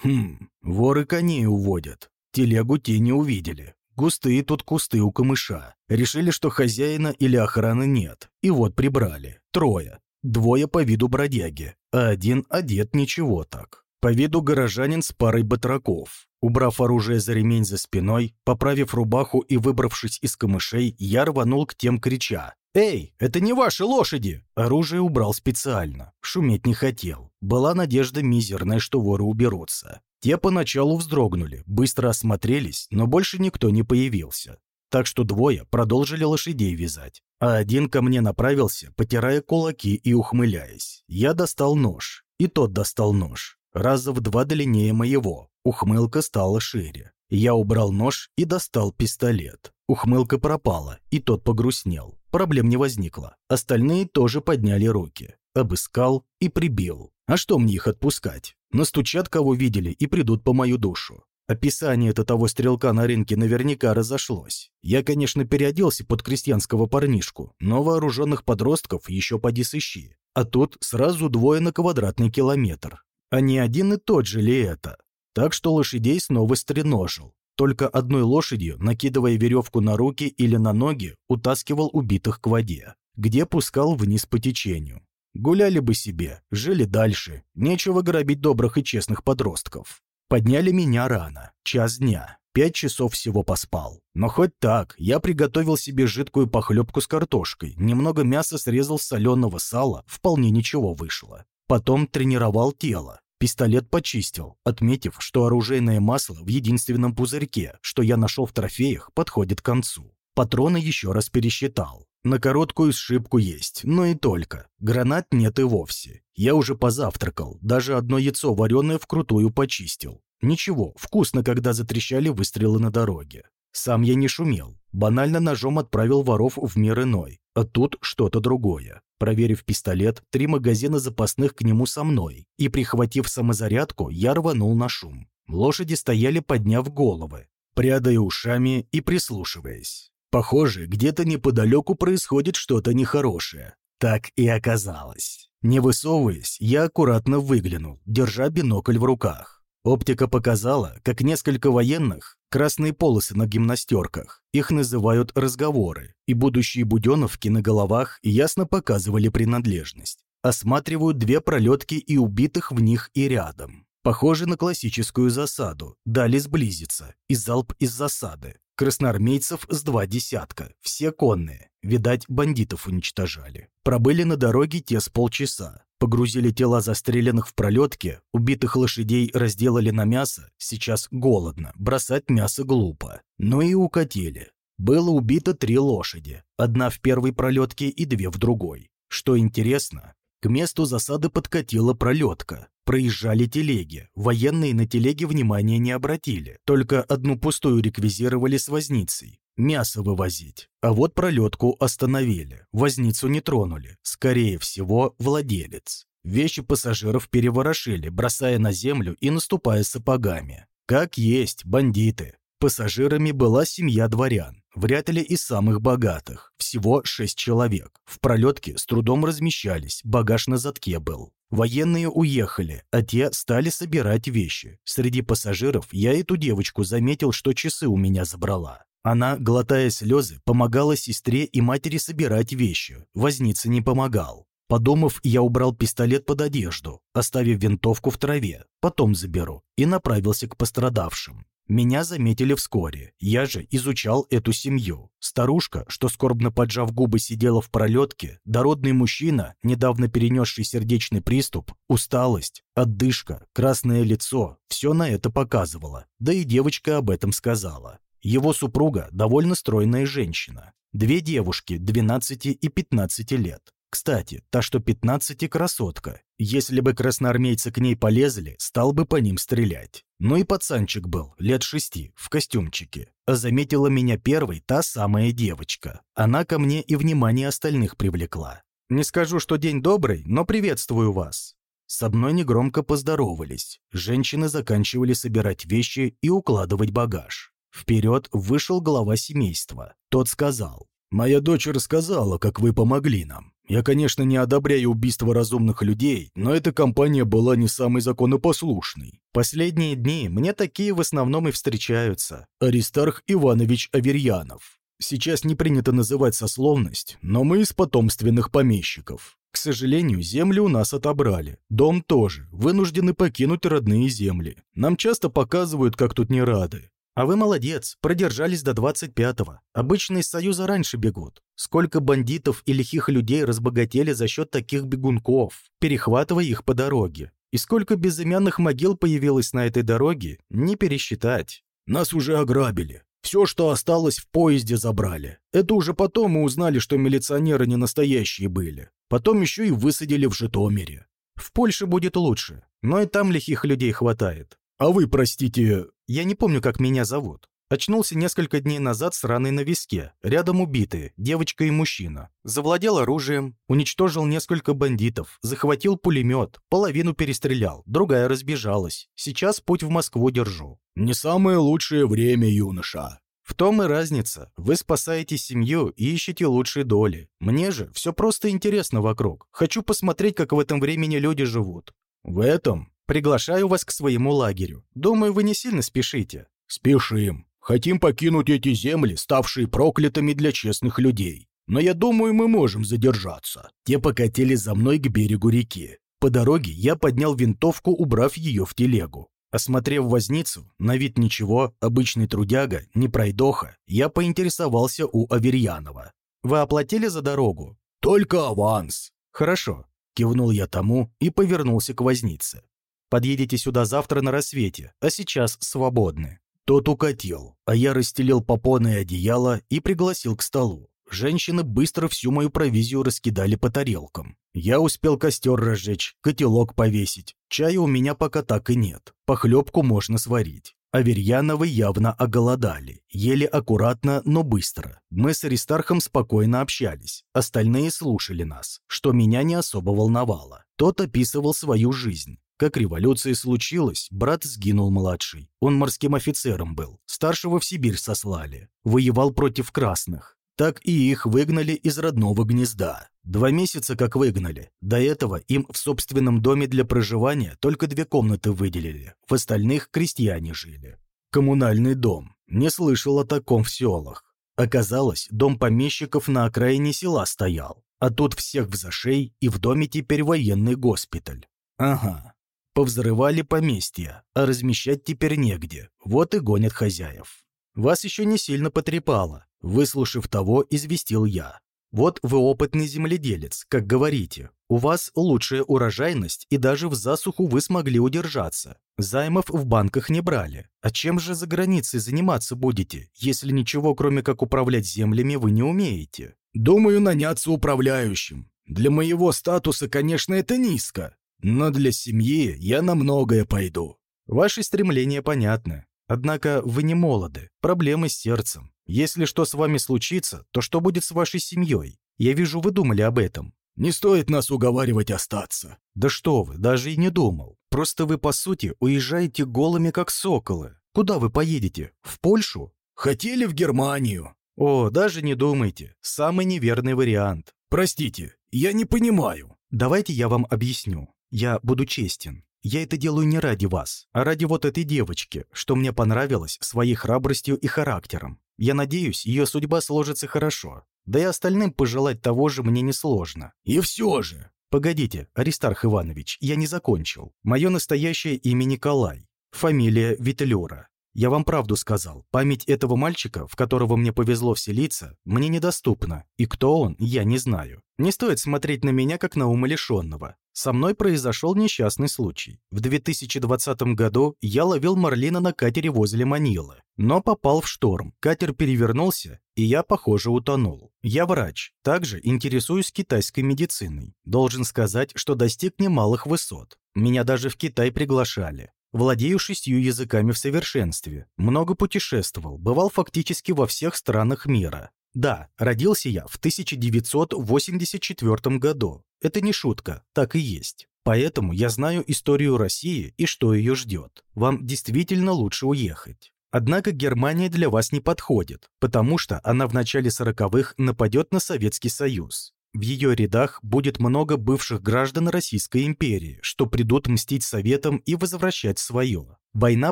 A: Хм, воры коней уводят. Телегу те не увидели. Густые тут кусты у камыша. Решили, что хозяина или охраны нет. И вот прибрали. Трое. Двое по виду бродяги, а один одет ничего так. По виду горожанин с парой батраков. Убрав оружие за ремень за спиной, поправив рубаху и выбравшись из камышей, я рванул к тем, крича. «Эй, это не ваши лошади!» Оружие убрал специально. Шуметь не хотел. Была надежда мизерная, что воры уберутся. Те поначалу вздрогнули, быстро осмотрелись, но больше никто не появился. Так что двое продолжили лошадей вязать. А один ко мне направился, потирая кулаки и ухмыляясь. Я достал нож, и тот достал нож. Раза в два длиннее моего. Ухмылка стала шире. Я убрал нож и достал пистолет. Ухмылка пропала, и тот погрустнел. Проблем не возникло. Остальные тоже подняли руки. Обыскал и прибил. А что мне их отпускать? Настучат, кого видели, и придут по мою душу. Описание-то того стрелка на рынке наверняка разошлось. Я, конечно, переоделся под крестьянского парнишку, но вооруженных подростков еще поди сыщи. А тут сразу двое на квадратный километр. Не один и тот же ли это? Так что лошадей снова стреножил. Только одной лошадью, накидывая веревку на руки или на ноги, утаскивал убитых к воде, где пускал вниз по течению. Гуляли бы себе, жили дальше, нечего грабить добрых и честных подростков. Подняли меня рано, час дня, пять часов всего поспал. Но хоть так, я приготовил себе жидкую похлебку с картошкой, немного мяса срезал с соленого сала, вполне ничего вышло. Потом тренировал тело, Пистолет почистил, отметив, что оружейное масло в единственном пузырьке, что я нашел в трофеях, подходит к концу. Патроны еще раз пересчитал. На короткую сшибку есть, но и только. Гранат нет и вовсе. Я уже позавтракал, даже одно яйцо вареное вкрутую почистил. Ничего, вкусно, когда затрещали выстрелы на дороге. Сам я не шумел, банально ножом отправил воров в мир иной, а тут что-то другое. Проверив пистолет, три магазина запасных к нему со мной, и, прихватив самозарядку, я рванул на шум. Лошади стояли, подняв головы, прядая ушами и прислушиваясь. Похоже, где-то неподалеку происходит что-то нехорошее. Так и оказалось. Не высовываясь, я аккуратно выглянул, держа бинокль в руках. Оптика показала, как несколько военных, красные полосы на гимнастерках, их называют разговоры, и будущие буденовки на головах ясно показывали принадлежность. Осматривают две пролетки и убитых в них и рядом. Похоже на классическую засаду. Дали сблизиться. И залп из засады. Красноармейцев с два десятка. Все конные. Видать, бандитов уничтожали. Пробыли на дороге те с полчаса. Погрузили тела застреленных в пролетке, убитых лошадей разделали на мясо, сейчас голодно, бросать мясо глупо. Но и укатили. Было убито три лошади, одна в первой пролетке и две в другой. Что интересно, к месту засады подкатила пролетка. Проезжали телеги. Военные на телеге внимания не обратили. Только одну пустую реквизировали с возницей. Мясо вывозить. А вот пролетку остановили. Возницу не тронули. Скорее всего, владелец. Вещи пассажиров переворошили, бросая на землю и наступая сапогами. Как есть, бандиты. Пассажирами была семья дворян, вряд ли из самых богатых, всего шесть человек. В пролетке с трудом размещались, багаж на задке был. Военные уехали, а те стали собирать вещи. Среди пассажиров я эту девочку заметил, что часы у меня забрала. Она, глотая слезы, помогала сестре и матери собирать вещи. Возница не помогал. Подумав, я убрал пистолет под одежду, оставив винтовку в траве, потом заберу, и направился к пострадавшим. Меня заметили вскоре. Я же изучал эту семью. Старушка, что скорбно поджав губы сидела в пролетке, дородный мужчина, недавно перенесший сердечный приступ, усталость, отдышка, красное лицо – все на это показывало. Да и девочка об этом сказала. Его супруга – довольно стройная женщина. Две девушки 12 и 15 лет. Кстати, та, что 15 красотка. Если бы красноармейцы к ней полезли, стал бы по ним стрелять. Ну и пацанчик был, лет шести, в костюмчике. А заметила меня первой та самая девочка. Она ко мне и внимание остальных привлекла. Не скажу, что день добрый, но приветствую вас. Со мной негромко поздоровались. Женщины заканчивали собирать вещи и укладывать багаж. Вперед вышел глава семейства. Тот сказал, «Моя дочь рассказала, как вы помогли нам. Я, конечно, не одобряю убийство разумных людей, но эта компания была не самой законопослушной. Последние дни мне такие в основном и встречаются. Аристарх Иванович Аверьянов. Сейчас не принято называть сословность, но мы из потомственных помещиков. К сожалению, земли у нас отобрали. Дом тоже. Вынуждены покинуть родные земли. Нам часто показывают, как тут не рады. А вы молодец, продержались до 25-го. Обычно из Союза раньше бегут. Сколько бандитов и лихих людей разбогатели за счет таких бегунков, перехватывая их по дороге. И сколько безымянных могил появилось на этой дороге, не пересчитать. Нас уже ограбили. Все, что осталось, в поезде забрали. Это уже потом мы узнали, что милиционеры не настоящие были. Потом еще и высадили в Житомире. В Польше будет лучше, но и там лихих людей хватает. А вы, простите, я не помню, как меня зовут. Очнулся несколько дней назад с раной на виске. Рядом убитые, девочка и мужчина. Завладел оружием, уничтожил несколько бандитов, захватил пулемет, половину перестрелял, другая разбежалась. Сейчас путь в Москву держу.
B: Не самое лучшее время, юноша.
A: В том и разница. Вы спасаете семью и ищете лучшие доли. Мне же все просто интересно вокруг. Хочу посмотреть, как в этом времени люди живут.
B: В этом
A: приглашаю вас к своему лагерю. Думаю, вы не сильно спешите.
B: Спешим. Хотим покинуть эти земли, ставшие проклятыми для честных людей. Но я думаю, мы можем задержаться.
A: Те покатили за мной к берегу реки. По дороге я поднял винтовку, убрав ее в телегу. Осмотрев возницу, на вид ничего, обычный трудяга, не пройдоха, я поинтересовался у Аверьянова. «Вы оплатили за дорогу?»
B: «Только аванс».
A: «Хорошо», – кивнул я тому и повернулся к вознице. «Подъедете сюда завтра на рассвете, а сейчас свободны».
B: Тот укатил, а я расстелил попоны и одеяло и пригласил к столу. Женщины быстро всю мою провизию раскидали по тарелкам. Я успел костер разжечь, котелок повесить. Чая у меня пока так и нет. Похлебку можно сварить. Аверьяновы явно оголодали. Ели аккуратно, но быстро. Мы с Аристархом спокойно общались. Остальные слушали нас, что меня не особо волновало. Тот описывал свою жизнь. Как революция случилась, брат сгинул младший. Он морским офицером был. Старшего в Сибирь сослали. Воевал против красных так и их выгнали из родного гнезда. Два месяца как выгнали. До этого им в собственном доме для проживания только две комнаты выделили, в остальных крестьяне жили. Коммунальный дом. Не слышал о таком в селах. Оказалось, дом помещиков на окраине села стоял, а тут всех в зашей, и в доме теперь военный госпиталь. Ага. Повзрывали поместья, а размещать теперь негде, вот и гонят хозяев. Вас еще не сильно потрепало. Выслушав того, известил я. Вот вы опытный земледелец, как говорите. У вас лучшая урожайность, и даже в засуху вы смогли удержаться. Займов в банках не брали. А чем же за границей заниматься будете, если ничего, кроме как управлять землями, вы не умеете? Думаю, наняться управляющим. Для моего статуса, конечно, это низко. Но для семьи я на многое пойду.
A: Ваши стремления понятны. Однако вы не молоды, проблемы с сердцем. Если что с вами случится, то что будет с вашей семьей? Я вижу, вы думали об этом.
B: Не стоит нас уговаривать остаться.
A: Да что вы, даже и не думал. Просто вы, по сути, уезжаете голыми, как соколы. Куда вы поедете? В Польшу?
B: Хотели в Германию.
A: О, даже не думайте. Самый неверный вариант.
B: Простите, я не понимаю.
A: Давайте я вам объясню. Я буду честен. Я это делаю не ради вас, а ради вот этой девочки, что мне понравилось своей храбростью и характером. Я надеюсь, ее судьба сложится хорошо. Да и остальным пожелать того же мне несложно.
B: И все же.
A: Погодите, Аристарх Иванович, я не закончил. Мое настоящее имя Николай. Фамилия Витлюра. Я вам правду сказал. Память этого мальчика, в которого мне повезло вселиться, мне недоступна. И кто он, я не знаю. Не стоит смотреть на меня, как на умалишенного. Со мной произошел несчастный случай. В 2020 году я ловил марлина на катере возле Манилы, но попал в шторм. Катер перевернулся, и я, похоже, утонул. Я врач, также интересуюсь китайской медициной. Должен сказать, что достиг немалых высот. Меня даже в Китай приглашали. Владею шестью языками в совершенстве. Много путешествовал, бывал фактически во всех странах мира. Да, родился я в 1984 году. Это не шутка, так и есть. Поэтому я знаю историю России и что ее ждет. Вам действительно лучше уехать. Однако Германия для вас не подходит, потому что она в начале 40-х нападет на Советский Союз. В ее рядах будет много бывших граждан Российской империи, что придут мстить Советам и возвращать свое. Война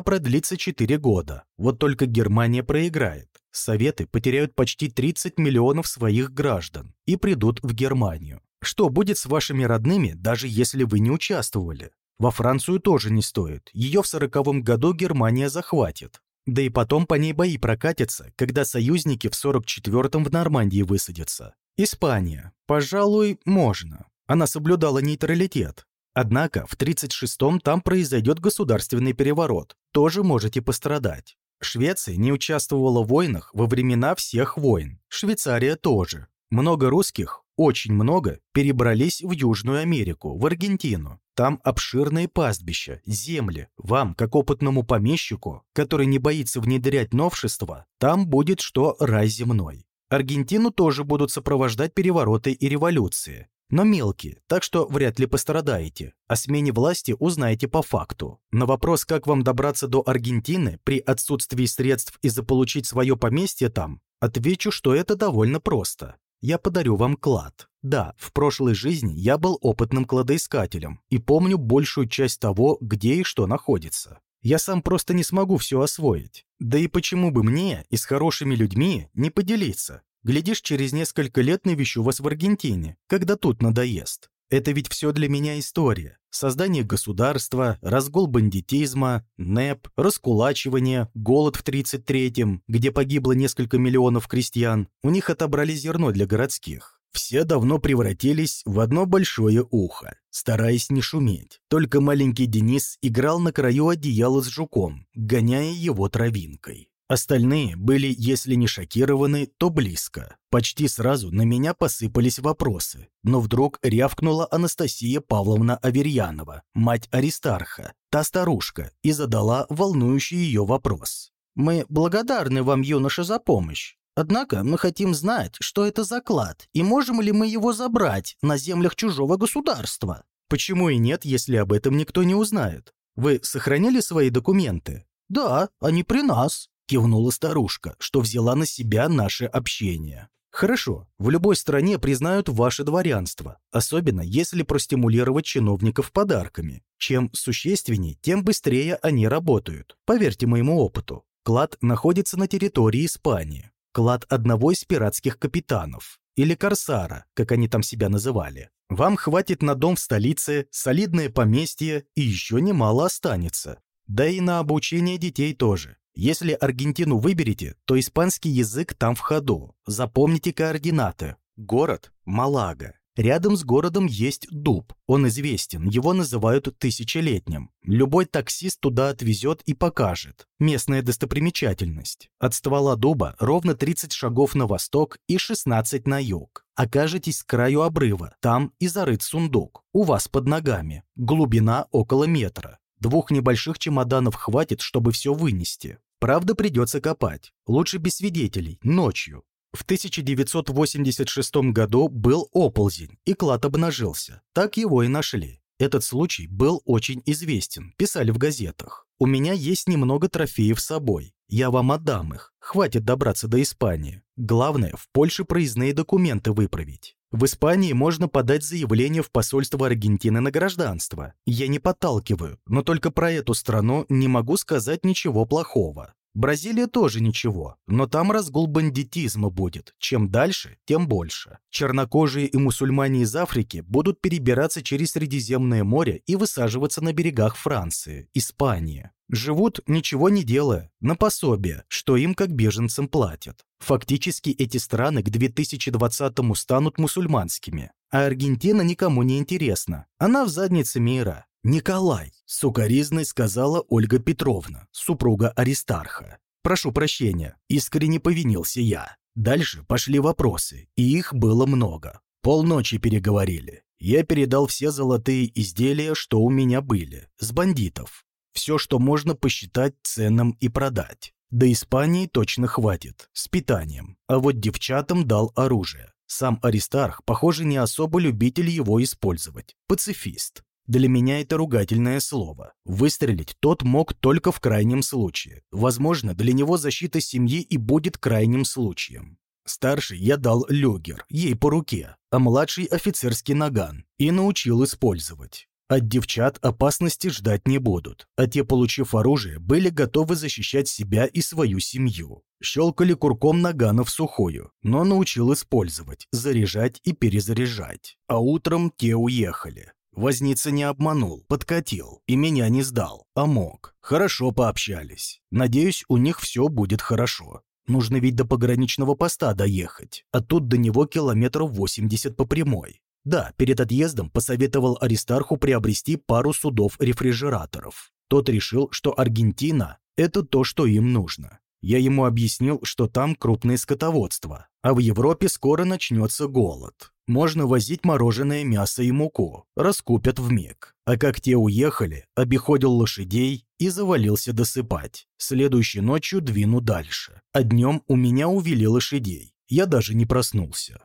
A: продлится 4 года, вот только Германия проиграет. Советы потеряют почти 30 миллионов своих граждан и придут в Германию. Что будет с вашими родными, даже если вы не участвовали? Во Францию тоже не стоит. Ее в сороковом году Германия захватит. Да и потом по ней бои прокатятся, когда союзники в 44-м в Нормандии высадятся. Испания. Пожалуй, можно. Она соблюдала нейтралитет. Однако в 36-м там произойдет государственный переворот. Тоже можете пострадать. Швеция не участвовала в войнах во времена всех войн. Швейцария тоже. Много русских очень много перебрались в Южную Америку, в Аргентину. Там обширные пастбища, земли. Вам, как опытному помещику, который не боится внедрять новшества, там будет что рай земной. Аргентину тоже будут сопровождать перевороты и революции. Но мелкие, так что вряд ли пострадаете. О смене власти узнаете по факту. На вопрос, как вам добраться до Аргентины при отсутствии средств и заполучить свое поместье там, отвечу, что это довольно просто. Я подарю вам клад. Да, в прошлой жизни я был опытным кладоискателем и помню большую часть того, где и что находится. Я сам просто не смогу все освоить. Да и почему бы мне и с хорошими людьми не поделиться? Глядишь, через несколько лет навещу вас в Аргентине, когда тут надоест. Это ведь все для меня история. Создание государства, разгул бандитизма, НЭП, раскулачивание, голод в 33-м, где погибло несколько миллионов крестьян. У них отобрали зерно для городских. Все давно превратились в одно большое ухо, стараясь не шуметь. Только маленький Денис играл на краю одеяла с жуком, гоняя его травинкой. Остальные были, если не шокированы, то близко. Почти сразу на меня посыпались вопросы, но вдруг рявкнула Анастасия Павловна Аверьянова, мать Аристарха, та старушка, и задала волнующий ее вопрос. «Мы благодарны вам, юноша, за помощь. Однако мы хотим знать, что это за клад, и можем ли мы его забрать на землях чужого государства?» «Почему и нет, если об этом никто не узнает? Вы сохранили свои документы?» «Да, они при нас», кивнула старушка, что взяла на себя наше общение. Хорошо, в любой стране признают ваше дворянство, особенно если простимулировать чиновников подарками. Чем существеннее, тем быстрее они работают. Поверьте моему опыту. Клад находится на территории Испании. Клад одного из пиратских капитанов. Или корсара, как они там себя называли. Вам хватит на дом в столице, солидное поместье и еще немало останется. Да и на обучение детей тоже. Если Аргентину выберете, то испанский язык там в ходу. Запомните координаты. Город – Малага. Рядом с городом есть дуб. Он известен, его называют тысячелетним. Любой таксист туда отвезет и покажет. Местная достопримечательность. От ствола дуба ровно 30 шагов на восток и 16 на юг. Окажетесь с краю обрыва. Там и зарыт сундук. У вас под ногами. Глубина около метра. Двух небольших чемоданов хватит, чтобы все вынести. Правда, придется копать. Лучше без свидетелей, ночью. В 1986 году был оползень, и клад обнажился. Так его и нашли. Этот случай был очень известен, писали в газетах. У меня есть немного трофеев с собой. Я вам отдам их. Хватит добраться до Испании. Главное, в Польше проездные документы выправить. В Испании можно подать заявление в посольство Аргентины на гражданство. Я не подталкиваю, но только про эту страну не могу сказать ничего плохого. Бразилия тоже ничего, но там разгул бандитизма будет. Чем дальше, тем больше. Чернокожие и мусульмане из Африки будут перебираться через Средиземное море и высаживаться на берегах Франции, Испании. Живут, ничего не делая, на пособие, что им как беженцам платят. Фактически эти страны к 2020-му станут мусульманскими. А Аргентина никому не интересна. Она в заднице мира. «Николай», — сукоризной сказала Ольга Петровна, супруга Аристарха. «Прошу прощения, искренне повинился я». Дальше пошли вопросы, и их было много. Полночи переговорили. Я передал все золотые изделия, что у меня были, с бандитов. Все, что можно посчитать ценным и продать. До Испании точно хватит, с питанием. А вот девчатам дал оружие. Сам Аристарх, похоже, не особо любитель его использовать. Пацифист. Для меня это ругательное слово. Выстрелить тот мог только в крайнем случае. Возможно, для него защита семьи и будет крайним случаем. Старший я дал люгер, ей по руке, а младший офицерский наган, и научил использовать. От девчат опасности ждать не будут, а те, получив оружие, были готовы защищать себя и свою семью. Щелкали курком наганов сухую, но научил использовать, заряжать и перезаряжать. А утром те уехали. Возница не обманул, подкатил и меня не сдал, а мог. Хорошо пообщались. Надеюсь, у них все будет хорошо. Нужно ведь до пограничного поста доехать, а тут до него километров 80 по прямой. Да, перед отъездом посоветовал Аристарху приобрести пару судов-рефрижераторов. Тот решил, что Аргентина – это то, что им нужно. Я ему объяснил, что там крупное скотоводство, а в Европе скоро начнется голод. Можно возить мороженое мясо и муку, раскупят в миг. А как те уехали, обиходил лошадей и завалился досыпать. Следующей ночью двину дальше. А днем у меня увели лошадей. Я даже не проснулся.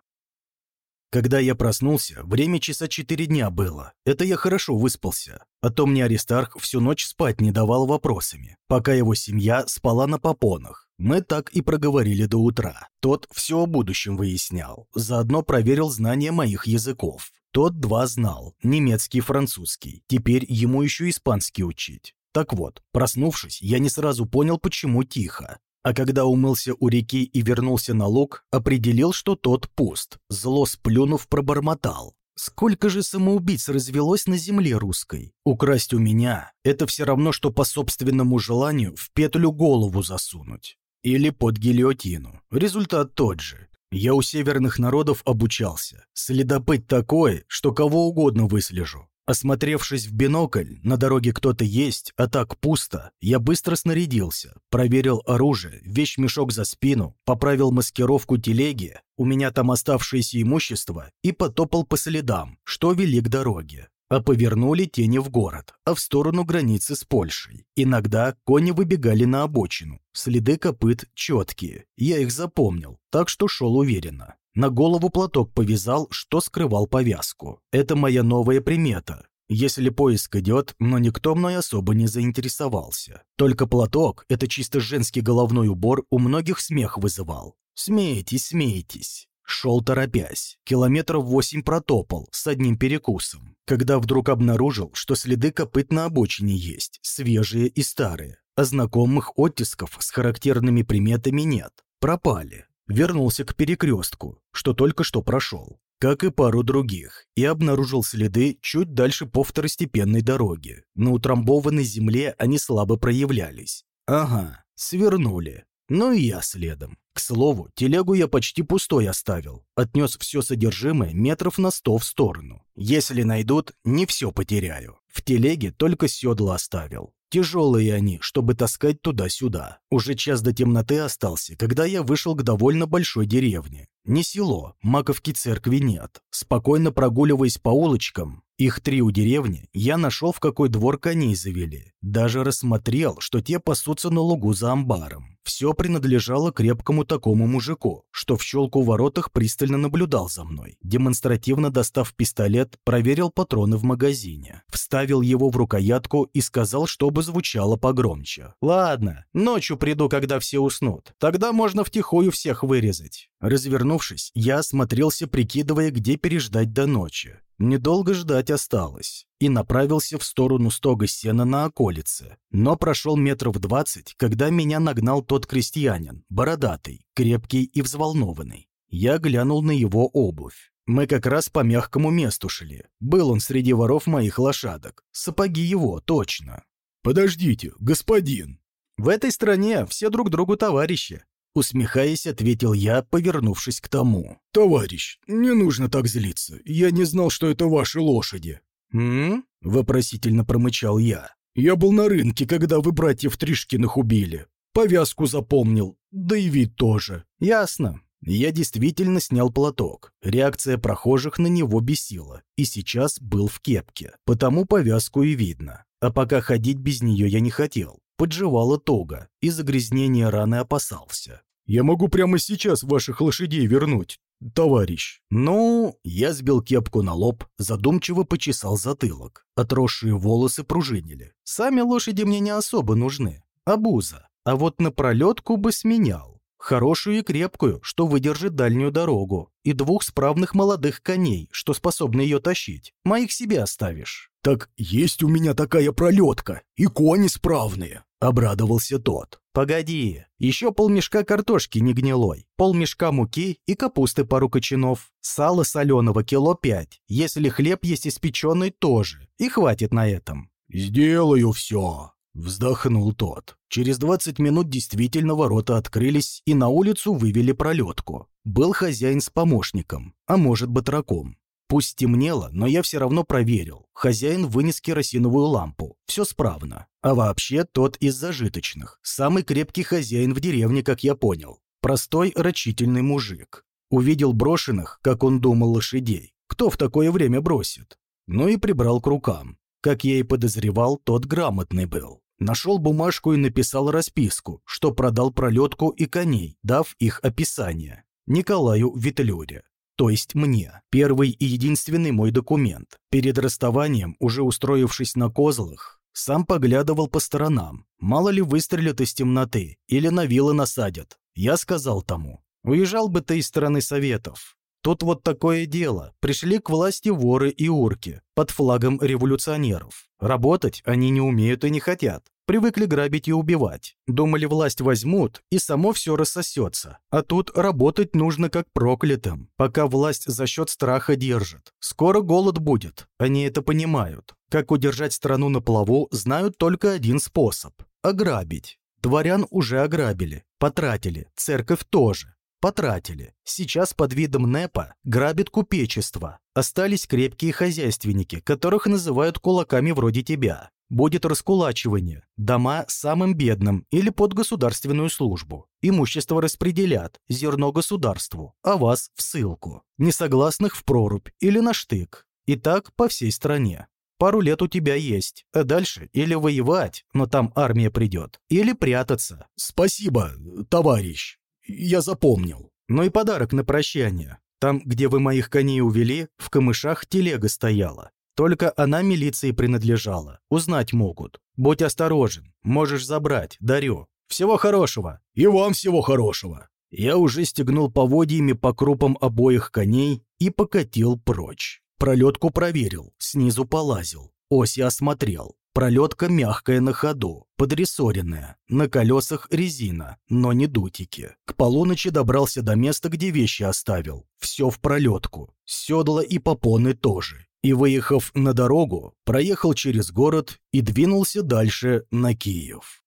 A: Когда я проснулся, время часа четыре дня было. Это я хорошо выспался. А то мне Аристарх всю ночь спать не давал вопросами, пока его семья спала на попонах. Мы так и проговорили до утра. Тот все о будущем выяснял, заодно проверил знания моих языков. Тот два знал, немецкий и французский. Теперь ему еще испанский учить. Так вот, проснувшись, я не сразу понял, почему тихо а когда умылся у реки и вернулся на луг, определил, что тот пуст. Зло сплюнув, пробормотал. Сколько же самоубийц развелось на земле русской? Украсть у меня – это все равно, что по собственному желанию в петлю голову засунуть. Или под гильотину. Результат тот же. Я у северных народов обучался. Следопыть такой, что кого угодно выслежу. Осмотревшись в бинокль, на дороге кто-то есть, а так пусто, я быстро снарядился, проверил оружие, вещмешок за спину, поправил маскировку телеги, у меня там оставшееся имущество, и потопал по следам, что вели к дороге. А повернули тени в город, а в сторону границы с Польшей. Иногда кони выбегали на обочину. Следы копыт четкие, я их запомнил, так что шел уверенно. На голову платок повязал, что скрывал повязку. Это моя новая примета. Если поиск идет, но никто мной особо не заинтересовался. Только платок, это чисто женский головной убор, у многих смех вызывал. Смейтесь, смейтесь. Шел торопясь. Километров восемь протопал, с одним перекусом. Когда вдруг обнаружил, что следы копыт на обочине есть, свежие и старые. А знакомых оттисков с характерными приметами нет. Пропали вернулся к перекрестку, что только что прошел, как и пару других, и обнаружил следы чуть дальше по второстепенной дороге. На утрамбованной земле они слабо проявлялись. Ага, свернули. Ну и я следом. К слову, телегу я почти пустой оставил. Отнес все содержимое метров на сто в сторону. Если найдут, не все потеряю. В телеге только седла оставил. Тяжелые они, чтобы таскать туда-сюда. Уже час до темноты остался, когда я вышел к довольно большой деревне. Не село, маковки церкви нет. Спокойно прогуливаясь по улочкам, их три у деревни, я нашел, в какой двор коней завели. Даже рассмотрел, что те пасутся на лугу за амбаром. Все принадлежало крепкому такому мужику, что в щелку воротах пристально наблюдал за мной. Демонстративно достав пистолет, проверил патроны в магазине. Вставил его в рукоятку и сказал, чтобы звучало погромче. «Ладно, ночью приду, когда все уснут. Тогда можно втихую всех вырезать». Развернувшись, я осмотрелся, прикидывая, где переждать до ночи. Недолго ждать осталось, и направился в сторону стога сена на околице. Но прошел метров двадцать, когда меня нагнал тот крестьянин, бородатый, крепкий и взволнованный. Я глянул на его обувь. Мы как раз по мягкому месту шли. Был он среди воров моих лошадок. Сапоги его, точно.
B: «Подождите, господин!»
A: В этой стране все друг другу товарищи. Усмехаясь, ответил я, повернувшись к тому.
B: «Товарищ, не нужно так злиться. Я не знал, что это ваши лошади».
A: «М?» – вопросительно промычал я.
B: «Я был на рынке, когда вы братьев Тришкиных убили. Повязку запомнил, да и вид тоже».
A: «Ясно. Я действительно снял платок. Реакция прохожих на него бесила. И сейчас был в кепке. Потому повязку и видно. А пока ходить без нее я не хотел. Подживала туго, и загрязнения раны опасался.
B: «Я могу прямо сейчас ваших лошадей вернуть, товарищ».
A: «Ну...» Я сбил кепку на лоб, задумчиво почесал затылок. Отросшие волосы пружинили. «Сами лошади мне не особо нужны. Абуза. А вот на пролетку бы сменял. Хорошую и крепкую, что выдержит дальнюю дорогу. И двух справных молодых коней, что способны ее тащить. Моих себе оставишь».
B: «Так есть у меня такая пролетка, и кони справные», — обрадовался тот.
A: «Погоди, еще полмешка картошки не гнилой, полмешка муки и капусты пару кочанов, сало соленого кило пять, если хлеб есть испеченный тоже, и хватит на этом».
B: «Сделаю все», —
A: вздохнул тот. Через 20 минут действительно ворота открылись и на улицу вывели пролетку. Был хозяин с помощником, а может батраком. Пусть темнело, но я все равно проверил. Хозяин вынес керосиновую лампу. Все справно. А вообще тот из зажиточных. Самый крепкий хозяин в деревне, как я понял. Простой, рачительный мужик. Увидел брошенных, как он думал, лошадей. Кто в такое время бросит? Ну и прибрал к рукам. Как я и подозревал, тот грамотный был. Нашел бумажку и написал расписку, что продал пролетку и коней, дав их описание. Николаю Ветлюре. То есть мне. Первый и единственный мой документ. Перед расставанием, уже устроившись на козлах, сам поглядывал по сторонам. Мало ли выстрелят из темноты или на вилы насадят. Я сказал тому. Уезжал бы ты из стороны Советов. Тут вот такое дело. Пришли к власти воры и урки под флагом революционеров. Работать они не умеют и не хотят. Привыкли грабить и убивать. Думали, власть возьмут, и само все рассосется. А тут работать нужно как проклятым, пока власть за счет страха держит. Скоро голод будет. Они это понимают. Как удержать страну на плаву, знают только один способ – ограбить. Дворян уже ограбили, потратили, церковь тоже. Потратили. Сейчас под видом НЭПа грабит купечество. Остались крепкие хозяйственники, которых называют кулаками вроде тебя будет раскулачивание, дома самым бедным или под государственную службу. Имущество распределят, зерно государству, а вас в ссылку. Несогласных в прорубь или на штык. И так по всей стране. Пару лет у тебя есть, а дальше или воевать, но там армия придет, или прятаться.
B: Спасибо, товарищ, я запомнил.
A: Ну и подарок на прощание. Там, где вы моих коней увели, в камышах телега стояла. Только она милиции принадлежала. Узнать могут. Будь осторожен. Можешь забрать. Дарю. Всего хорошего.
B: И вам всего хорошего.
A: Я уже стегнул поводьями по крупам обоих коней и покатил прочь. Пролетку проверил, снизу полазил, оси осмотрел. Пролетка мягкая на ходу, подрессоренная, на колесах резина, но не дутики. К полуночи добрался до места, где вещи оставил. Все в пролетку. Седла и попоны тоже и, выехав на дорогу, проехал через город и двинулся дальше на Киев.